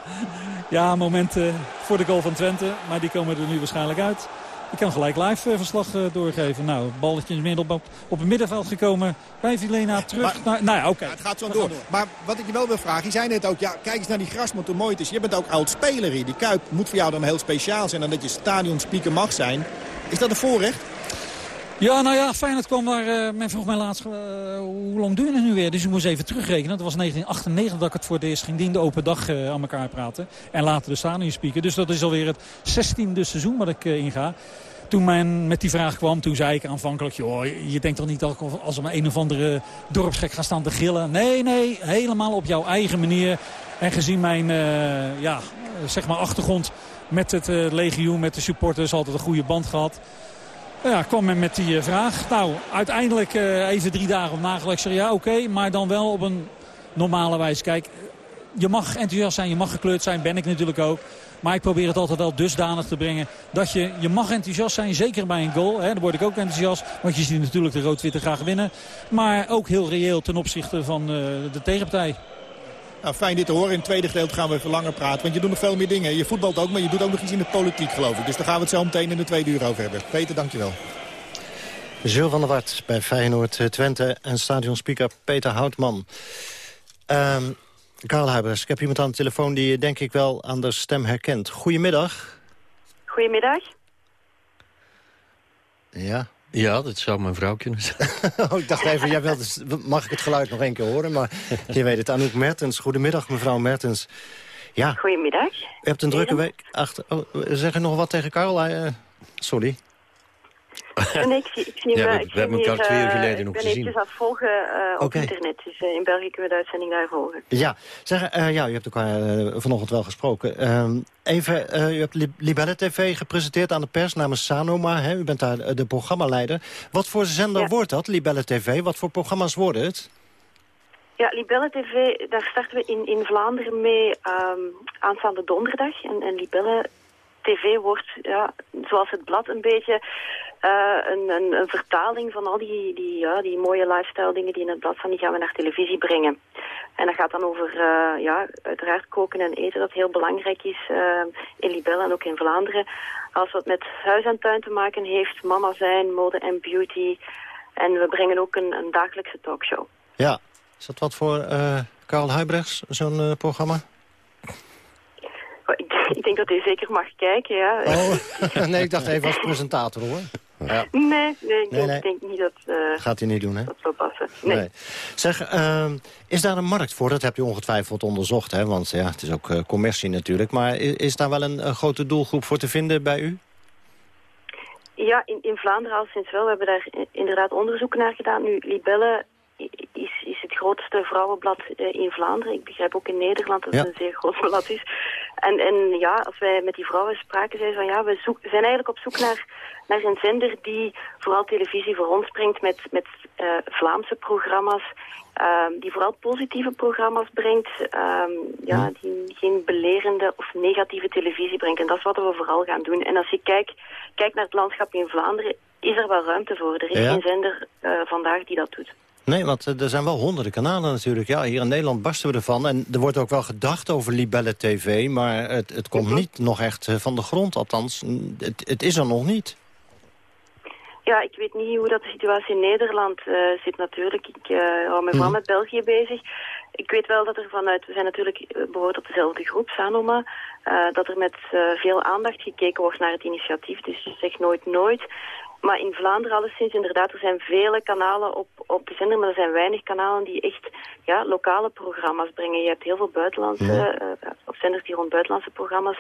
ja, een moment uh, voor de goal van Twente. Maar die komen er nu waarschijnlijk uit. Ik kan gelijk live uh, verslag uh, doorgeven. Nou, balletje in het op, op het middenveld gekomen. Bij Vilena terug. Maar, nou, ja, oké. Ja, het gaat zo door. door. Maar wat ik je wel wil vragen. Je zei net ook, ja, kijk eens naar die grasmat hoe mooi het is. Je bent ook oud speler hier. Die Kuip moet voor jou dan heel speciaal zijn. En dat je stadionspeaker mag zijn. Is dat een voorrecht? Ja, nou ja, Feyenoord kwam waar... Uh, men vroeg mij laatst, uh, hoe lang duurde het nu weer? Dus ik moest even terugrekenen. Het was 1998 dat ik het voor het eerst ging dienen. De open dag uh, aan elkaar praten. En later de stadion spieken. Dus dat is alweer het 16e seizoen wat ik inga. Toen men met die vraag kwam, toen zei ik aanvankelijk... joh, je denkt toch niet dat ik als er maar een of andere dorpsgek ga staan te gillen? Nee, nee, helemaal op jouw eigen manier. En gezien mijn ja, zeg maar achtergrond met het legioen, met de supporters... altijd een goede band gehad. Ja, kwam men met die vraag. Nou, uiteindelijk even drie dagen op ja, oké, maar dan wel op een normale wijze. Kijk, je mag enthousiast zijn, je mag gekleurd zijn, ben ik natuurlijk ook. Maar ik probeer het altijd wel dusdanig te brengen dat je, je mag enthousiast zijn. Zeker bij een goal. Hè, dan word ik ook enthousiast. Want je ziet natuurlijk de rood-witte graag winnen. Maar ook heel reëel ten opzichte van uh, de tegenpartij. Nou, fijn dit te horen. In het tweede gedeelte gaan we even langer praten. Want je doet nog veel meer dingen. Je voetbalt ook, maar je doet ook nog iets in de politiek, geloof ik. Dus daar gaan we het zo meteen in de tweede uur over hebben. Peter, dankjewel. Jules van der Wart bij Feyenoord Twente en stadionspeaker Peter Houtman. Um, Karel Huibers, ik heb iemand aan de telefoon die je denk ik wel aan de stem herkent. Goedemiddag. Goedemiddag. Ja. Ja, dat zou mijn vrouw kunnen zijn. oh, ik dacht even, jij wilt, mag ik het geluid nog één keer horen? Maar je weet het, Anouk Mertens. Goedemiddag, mevrouw Mertens. Ja. Goedemiddag. U hebt een drukke week achter... Oh, zeg er nog wat tegen Karel? Uh, sorry. Nee, ik zie, ik zie ja, we, hebben elkaar twee uur geleden nog gezien. Ik ben eventjes aan het volgen uh, op okay. internet. Dus uh, in België kunnen we de uitzending daar volgen. Ja, zeg, uh, ja u hebt elkaar vanochtend wel gesproken. Ehm, even, u hebt Libelle TV gepresenteerd aan de pers namens Sanoma. Hè? U bent daar de programmaleider. Wat voor zender ja. wordt dat, Libelle TV? Wat voor programma's worden het? Ja, Libelle TV, daar starten we in, in Vlaanderen mee um, aanstaande donderdag. En, en Libelle TV wordt, ja, zoals het blad een beetje... Uh, een, een, een, vertaling van al die, die, ja, die mooie lifestyle dingen die in het blad staan, die gaan we naar televisie brengen. En dat gaat dan over, uh, ja, uiteraard koken en eten, dat heel belangrijk is uh, in Libelle en ook in Vlaanderen. Als wat met huis en tuin te maken heeft, mama zijn, mode en beauty. En we brengen ook een, een dagelijkse talkshow. Ja, is dat wat voor Karel Huibrechts, zo'n programma? Ik, ik, denk dat hij zeker mag kijken, ja. Oh, nee, ik dacht even als presentator, hoor. Ja. Nee, nee, ik nee, nee. denk niet dat uh, Gaat hij niet doen, hè? dat zou passen. Nee. nee. Zeg, uh, is daar een markt voor? Dat hebt u ongetwijfeld onderzocht, hè? Want ja, het is ook uh, commercie natuurlijk. Maar is, is daar wel een, een, grote doelgroep voor te vinden bij u? Ja, in, in Vlaanderen al sinds wel. We hebben daar inderdaad onderzoek naar gedaan. Nu, Libelle is, is het grootste vrouwenblad in Vlaanderen. Ik begrijp ook in Nederland dat het ja. een zeer groot blad is. En, en ja, als wij met die vrouwen spraken, zeiden van ja, we, zoek, zijn eigenlijk op zoek naar, naar een zender die vooral televisie voor ons brengt met, met uh, Vlaamse programma's. Um, die vooral positieve programma's brengt. Um, ja, die geen belerende of negatieve televisie brengt. En dat is wat we vooral gaan doen. En als je kijkt kijk naar het landschap in Vlaanderen, is er wel ruimte voor. Er is ja. geen zender uh, vandaag die dat doet. Nee, want er zijn wel honderden kanalen natuurlijk. Ja, hier in Nederland barsten we ervan. En er wordt ook wel gedacht over Libelle TV. Maar het, het komt niet nog echt van de grond. Althans, het, het is er nog niet. Ja, ik weet niet hoe dat de situatie in Nederland uh, zit natuurlijk. Ik uh, hou me vooral met België bezig. Ik weet wel dat er vanuit, we zijn natuurlijk behoort tot dezelfde groep, Sanoma, uh, dat er met veel aandacht gekeken wordt naar het initiatief. Dus zeg nooit nooit. Maar in Vlaanderen alleszins inderdaad, er zijn vele kanalen op, op de zender, maar er zijn weinig kanalen die echt ja, lokale programma's brengen. Je hebt heel veel buitenlandse, ja. uh, of zenders die rond buitenlandse programma's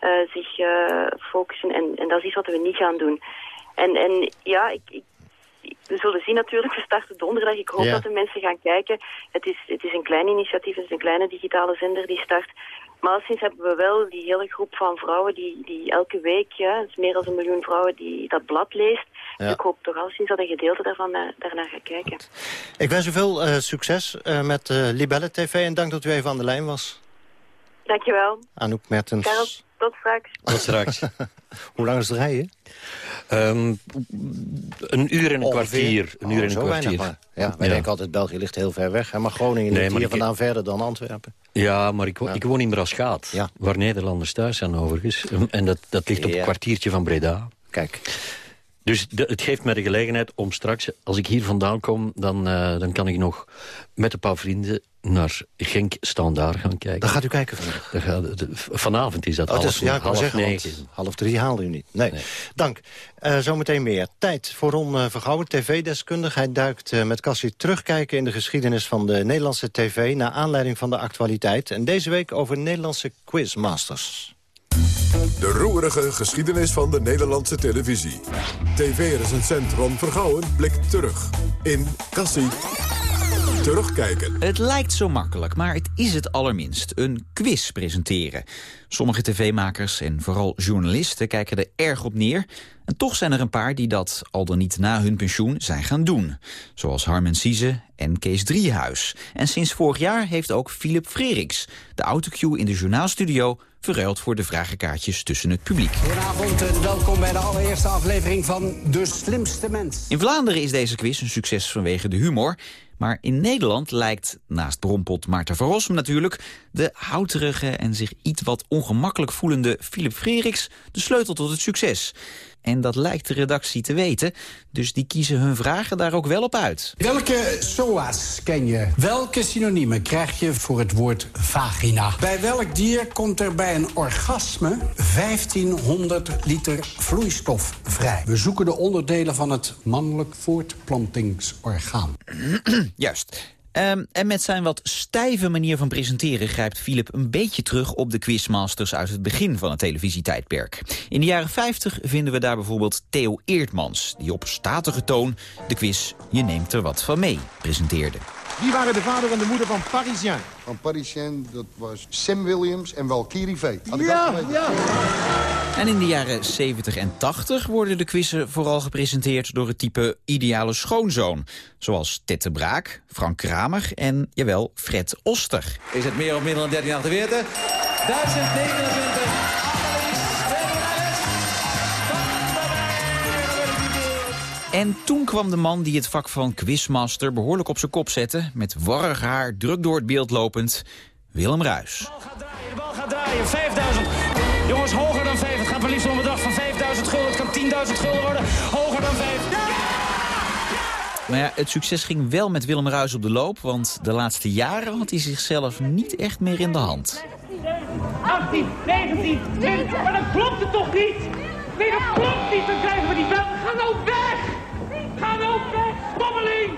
uh, zich uh, focussen. En, en dat is iets wat we niet gaan doen. En, en ja, ik, ik we zullen zien natuurlijk, we starten donderdag. Ik hoop ja. dat de mensen gaan kijken. Het is, het is een klein initiatief, het is een kleine digitale zender die start. Maar sinds hebben we wel die hele groep van vrouwen die, die elke week, ja, het is meer dan een miljoen vrouwen die dat blad leest. Ja. Ik hoop toch al sinds dat een gedeelte daarvan uh, daarnaar gaat kijken. Ik wens u veel uh, succes uh, met Libelle TV en dank dat u even aan de lijn was. Dankjewel. Anouk Mertens. Karel, tot straks. Tot straks. Hoe lang is het rijden? Um, een uur en een kwartier. Een uur oh, en een kwartier. Ja, wij ja. denken altijd, België ligt heel ver weg. Maar Groningen nee, ligt hier vandaan verder dan Antwerpen. Ja, maar ik, ja. ik woon in Braschaat. Ja. Waar Nederlanders thuis zijn overigens. En dat, dat ligt op een kwartiertje van Breda. Kijk. Dus de, het geeft mij de gelegenheid om straks, als ik hier vandaan kom... dan, uh, dan kan ik nog met een paar vrienden naar Genk Standaard gaan kijken. Dan gaat u kijken vandaag? Daar gaat, de- vanavond is dat Oh, half, is- ja, ik wou half zeggen, want negen. half drie haalde u niet. Nee, dank. Eh, zometeen meer. Tijd voor Ron uh, Vergouwen, tv-deskundige. Hij duikt eh, met Cassie terugkijken in de geschiedenis van de Nederlandse tv... naar aanleiding van de actualiteit. En deze week over Nederlandse quizmasters. De roerige geschiedenis van de Nederlandse televisie. TV-recensent Ron Vergouwen blikt terug. In Cassie. Terugkijken. Het lijkt zo makkelijk, maar het is het allerminst. Een quiz presenteren. Sommige tv-makers en vooral journalisten kijken er erg op neer. En toch zijn er een paar die dat, al dan niet na hun pensioen, zijn gaan doen. Zoals Harmen Sieze en Kees Driehuis. En sinds vorig jaar heeft ook Philip Freriks, de autocue in de journaalstudio, verruild voor de vragenkaartjes tussen het publiek. Goedenavond en welkom bij de allereerste aflevering van De Slimste Mens. In Vlaanderen is deze quiz een succes vanwege de humor. Maar in Nederland lijkt, naast Brompot Maarten van Rossum natuurlijk... de houterige en zich iets wat ongemakkelijk voelende Philip Freriks... de sleutel tot het succes. En dat lijkt de redactie te weten, dus die kiezen hun vragen daar ook wel op uit. Welke SOA's ken je? Welke synoniemen krijg je voor het woord vagina? Bij welk dier komt er bij een orgasme 1500 liter vloeistof vrij? We zoeken de onderdelen van het mannelijk voortplantingsorgaan. Juist. Um, en met zijn wat stijve manier van presenteren grijpt Philip een beetje terug op de quizmasters uit het begin van het televisietijdperk. In de jaren 50 vinden we daar bijvoorbeeld Theo Eertmans, die op statige toon de quiz Je neemt er wat van mee presenteerde. Wie waren de vader en de moeder van Parisien? Van Parisien, dat was Sam Williams en Valkyrie V. Ja, ja. En in de jaren 70 en 80 worden de quizzen vooral gepresenteerd door het type ideale schoonzoon. Zoals Tette Braak, Frank Kramer en, jawel, Fred Oster. Is het meer of minder dan 1348? 1029. En toen kwam de man die het vak van quizmaster behoorlijk op zijn kop zette... met warrig haar, druk door het beeld lopend, Willem Ruis. De bal gaat draaien, 5000. Jongens, hoger dan 5. Het gaat maar liefst om een bedrag van 5000 gulden. Het kan 10.000 gulden worden. Hoger dan 5. Maar ja, het succes ging wel met Willem Ruis op de loop... want de laatste jaren had hij zichzelf niet echt meer in de hand. 18, 19, 20. Maar dat klopt het toch niet? Nee, dat klopt niet. Dan krijgen we die bel. Ga nou weg! Ga nou weg, stommeling!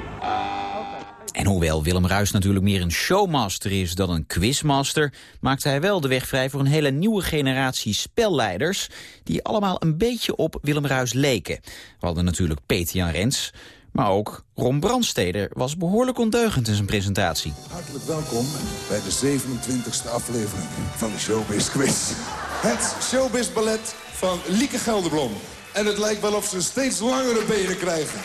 En hoewel Willem Ruis natuurlijk meer een showmaster is dan een quizmaster... maakte hij wel de weg vrij voor een hele nieuwe generatie spelleiders... die allemaal een beetje op Willem Ruis leken. We hadden natuurlijk Peter Jan Rens... Maar ook Ron Brandsteder was behoorlijk ondeugend in zijn presentatie. Hartelijk welkom bij de 27e aflevering van de Showbiz Quiz. Het Showbiz Ballet van Lieke Gelderblom. En het lijkt wel of ze steeds langere benen krijgen.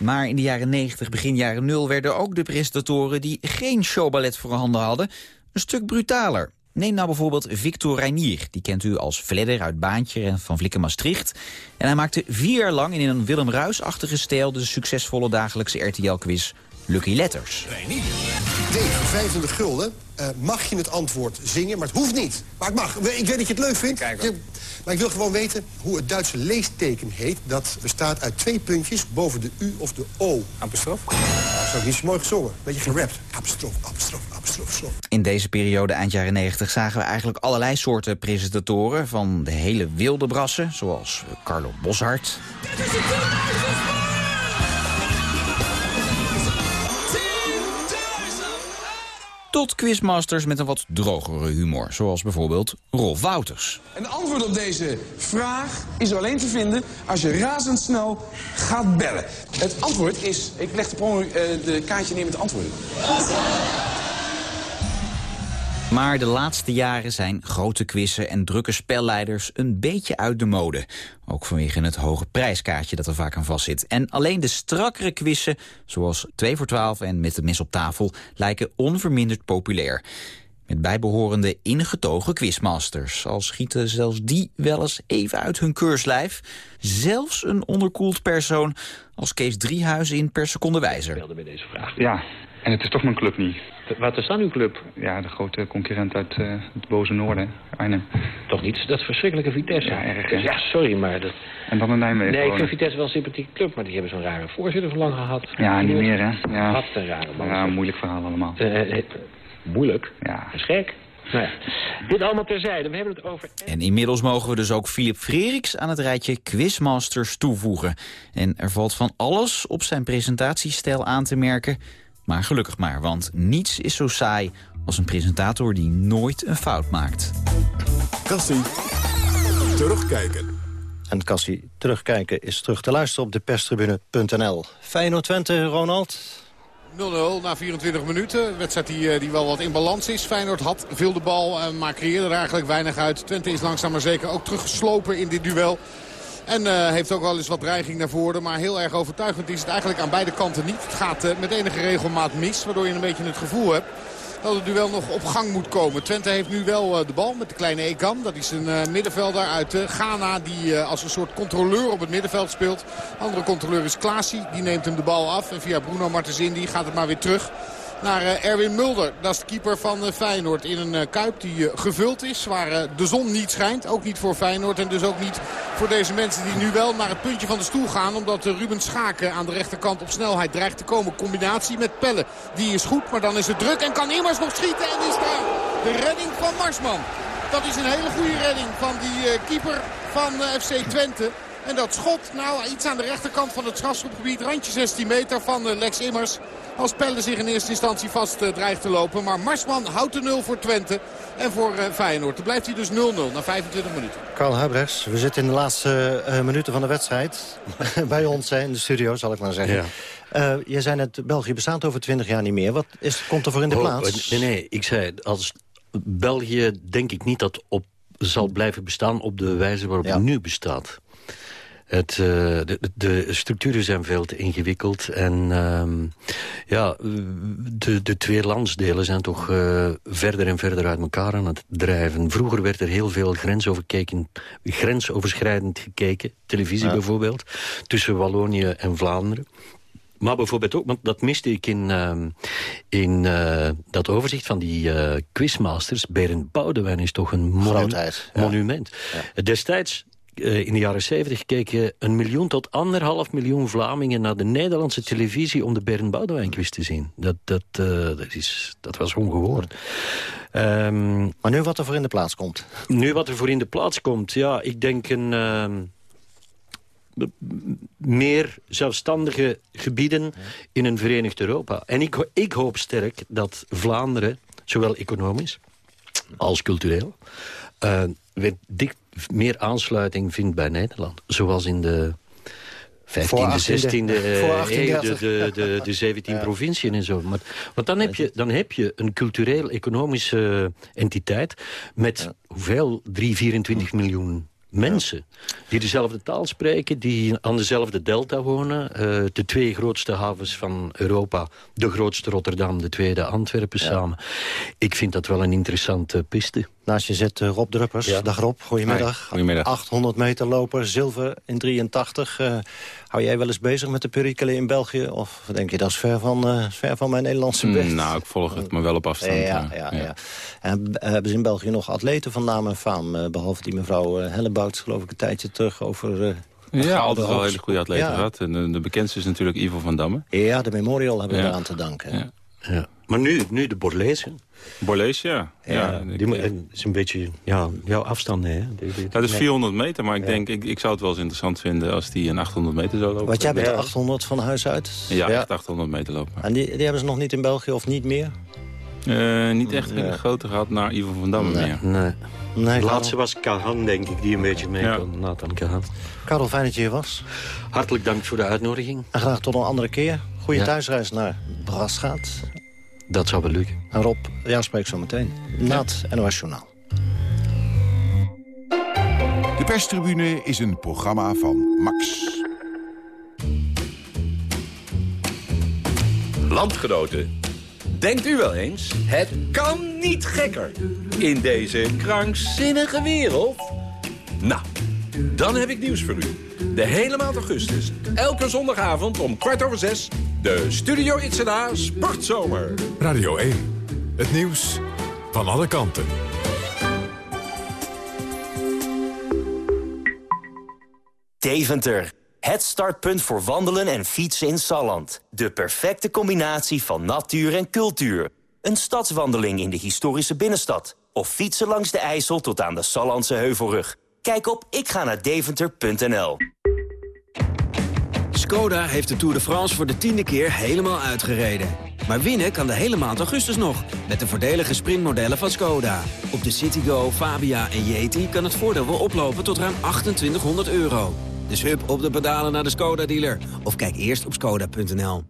Maar in de jaren 90, begin jaren 0 werden ook de presentatoren die geen showballet voorhanden hadden een stuk brutaler. Neem nou bijvoorbeeld Victor Reinier. Die kent u als Vledder uit Baantje en Van Vlikken Maastricht. En hij maakte vier jaar lang in een Willem Ruis-achtige stijl... de succesvolle dagelijkse RTL-quiz Lucky Letters. Tegen 25 gulden eh, mag je het antwoord zingen, maar het hoeft niet. Maar het mag. Ik weet dat je het leuk vindt. Je- maar ik wil gewoon weten hoe het Duitse leesteken heet. Dat bestaat uit twee puntjes boven de U of de O. Apostrof? Dat is ook niet zo mooi gezongen. Beetje gerapt. Apostrof, apostrof, apostrof, slof. In deze periode, eind jaren 90, zagen we eigenlijk allerlei soorten presentatoren... van de hele wilde brassen, zoals Carlo Boshart... tot quizmasters met een wat drogere humor, zoals bijvoorbeeld Rolf Wouters. Een antwoord op deze vraag is alleen te vinden als je razendsnel gaat bellen. Het antwoord is... Ik leg de, eh, de kaartje neer met de antwoorden. Maar de laatste jaren zijn grote quizzen en drukke spelleiders een beetje uit de mode. Ook vanwege het hoge prijskaartje dat er vaak aan vastzit. En alleen de strakkere quizzen, zoals 2 voor 12 en met de mes op tafel, lijken onverminderd populair. Met bijbehorende ingetogen quizmasters. Al schieten zelfs die wel eens even uit hun keurslijf. Zelfs een onderkoeld persoon als Kees Driehuizen in per seconde wijzer. Ja, En het is toch mijn club niet. Wat is dan uw club? Ja, de grote concurrent uit uh, het boze noorden, Arnhem. Toch niet dat verschrikkelijke Vitesse? Ja, erg. Hè? Ja, sorry, maar... Dat... En dan een Nijmegen. Nee, ik vind Vitesse wel een sympathieke club, maar die hebben zo'n rare voorzitter van lang gehad. Ja, niet meer, hè? Ja. Wat een rare man. Ja, moeilijk verhaal allemaal. Uh, moeilijk? Ja. Dat is gek. Nou ja, dit allemaal terzijde. We hebben het over... En inmiddels mogen we dus ook Philip Freriks aan het rijtje Quizmasters toevoegen. En er valt van alles op zijn presentatiestijl aan te merken. Maar gelukkig maar, want niets is zo saai als een presentator die nooit een fout maakt. Kassie, terugkijken. En Cassie, terugkijken is terug te luisteren op de perstribune.nl. Feyenoord Twente, Ronald. 0-0 na 24 minuten. Een wedstrijd die, die wel wat in balans is. Feyenoord had veel de bal, maar creëerde er eigenlijk weinig uit. Twente is langzaam maar zeker ook teruggeslopen in dit duel. En uh, heeft ook wel eens wat dreiging naar voren. Maar heel erg overtuigend is het eigenlijk aan beide kanten niet. Het gaat uh, met enige regelmaat mis. Waardoor je een beetje het gevoel hebt dat het duel nog op gang moet komen. Twente heeft nu wel uh, de bal met de kleine Ekan. Dat is een middenvelder uit Ghana die als een soort controleur op het middenveld speelt. De andere controleur is Klaasie. Die neemt hem de bal af. En via Bruno Martens die gaat het maar weer terug naar Erwin Mulder. Dat is de keeper van Feyenoord in een kuip die gevuld is. Waar de zon niet schijnt. Ook niet voor Feyenoord en dus ook niet voor deze mensen die nu wel naar het puntje van de stoel gaan. Omdat Ruben Schaken aan de rechterkant op snelheid dreigt te komen. Combinatie met Pelle. Die is goed, maar dan is het druk. En kan Immers nog schieten. En is daar de redding van Marsman. Dat is een hele goede redding van die keeper van FC Twente. En dat schot, nou iets aan de rechterkant van het strafschopgebied. Randje 16 meter van Lex Immers. Als Pelle zich in eerste instantie vast uh, dreigt te lopen. Maar Marsman houdt de 0 voor Twente en voor uh, Feyenoord. Dan blijft hij dus 0-0 na 25 minuten. Karl Huibrechts, we zitten in de laatste uh, minuten van de wedstrijd. Bij ons in de studio, zal ik maar zeggen. Ja. je zei net, België bestaat over 20 jaar niet meer. Wat is, komt er voor in de oh, plaats? Nee, nee, ik zei, als België denk ik niet dat op zal blijven bestaan op de wijze waarop ja. het nu bestaat. Het, uh, de, de, structuren zijn veel te ingewikkeld. En uh, ja, de, de twee landsdelen zijn toch uh, verder en verder uit elkaar aan het drijven. Vroeger werd er heel veel grensoverschrijdend gekeken. Televisie ja. bijvoorbeeld. Tussen Wallonië en Vlaanderen. Maar bijvoorbeeld ook, want dat miste ik in, uh, in uh, dat overzicht van die uh, quizmasters. Berend Boudewijn is toch een monu Grootheid, ja. monument. Ja. Destijds in de jaren 70 keken een miljoen tot anderhalf miljoen Vlamingen naar de Nederlandse televisie om de Bernd Boudewijn quiz te zien. Dat, dat, uh, dat, is, dat was ongehoord. Um, maar nu wat er voor in de plaats komt? Nu wat er voor in de plaats komt, ja, ik denk een... Uh, meer zelfstandige gebieden in een verenigd Europa. En ik, ik hoop sterk dat Vlaanderen, zowel economisch als cultureel... Uh, weer dik meer aansluiting vindt bij Nederland. Zoals in de 15e, 16e eeuw, de, de, de, de 17 ja. provinciën en zo. Maar, want dan heb, je, dan heb je een cultureel-economische entiteit... met ja. hoeveel? 3, 24 miljoen mensen die dezelfde taal spreken, die aan dezelfde delta wonen. Uh, de twee grootste havens van Europa, de grootste Rotterdam, de tweede Antwerpen ja. samen. Ik vind dat wel een interessante piste. Naast je zit uh, Rob Druppers. Ja. Dag Rob, goedemiddag. Goedemiddag. 800 meter loper, zilver in 83. Uh, hou jij wel eens bezig met de perikelen in België? Of denk je dat is ver van, uh, ver van mijn Nederlandse best? Mm, nou, ik volg het maar wel op afstand. Ja, ja, ja. En hebben ze in België nog atleten van naam en faam? behalve die mevrouw Hellebout, geloof ik, een tijdje terug over... Ja, altijd wel hele goede atleten ja. gehad. En de, de, bekendste is natuurlijk Ivo van Damme. Ja, de Memorial hebben we eraan te danken. Ja. Ja. Maar nu, nu de Borlees. Borlees, ja. ja, ja die is een beetje ja, jouw afstand. Hè? Die, die, dat is 400 meter, maar ik denk, ik, ik zou het wel eens interessant vinden als die een 800 meter zou lopen. Wat jij bent 800 van huis uit? Ja, echt 800 meter lopen. En die, die hebben ze nog niet in België of niet meer? Uh, niet echt een grote gehad naar Ivo van Damme nee. meer. Nee. Nee, de laatste was Kahan, denk ik, die een beetje mee ja. kon. Nathan Kahan. Karel, fijn dat je hier was. Hartelijk dank voor de uitnodiging. En graag tot een andere keer. Goeie ja. thuisreis naar Brasgaat. Dat zou wel lukken. En Rob, jou spreekt zo meteen. Na het NOS Journaal. De perstribune is een programma van Max. Landgenoten, denkt u wel eens, het kan niet gekker in deze krankzinnige wereld? Nou, Dan heb ik nieuws voor u. De hele maand augustus, elke zondagavond om kwart over zes... de Studio Itzena Sportzomer. Radio 1, het nieuws van alle kanten. Deventer. Het startpunt voor wandelen en fietsen in Salland. De perfecte combinatie van natuur en cultuur. Een stadswandeling in de historische binnenstad. Of fietsen langs de IJssel tot aan de Sallandse Heuvelrug. Kijk op ikganadeventer.nl Skoda heeft de Tour de France voor de tiende keer helemaal uitgereden. Maar winnen kan de hele maand augustus nog, met de voordelige sprintmodellen van Skoda. Op de Citigo, Fabia en Yeti kan het voordeel wel oplopen tot ruim 2800 euro. Dus hup op de pedalen naar de Skoda-dealer. Of kijk eerst op skoda.nl.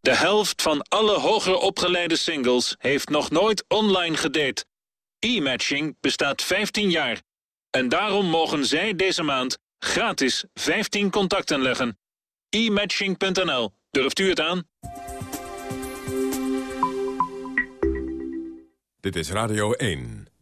De helft van alle hoger opgeleide singles heeft nog nooit online gedate. E-matching bestaat 15 jaar. En daarom mogen zij deze maand gratis 15 contacten leggen. e-matching.nl. Durft u het aan? Dit is Radio 1.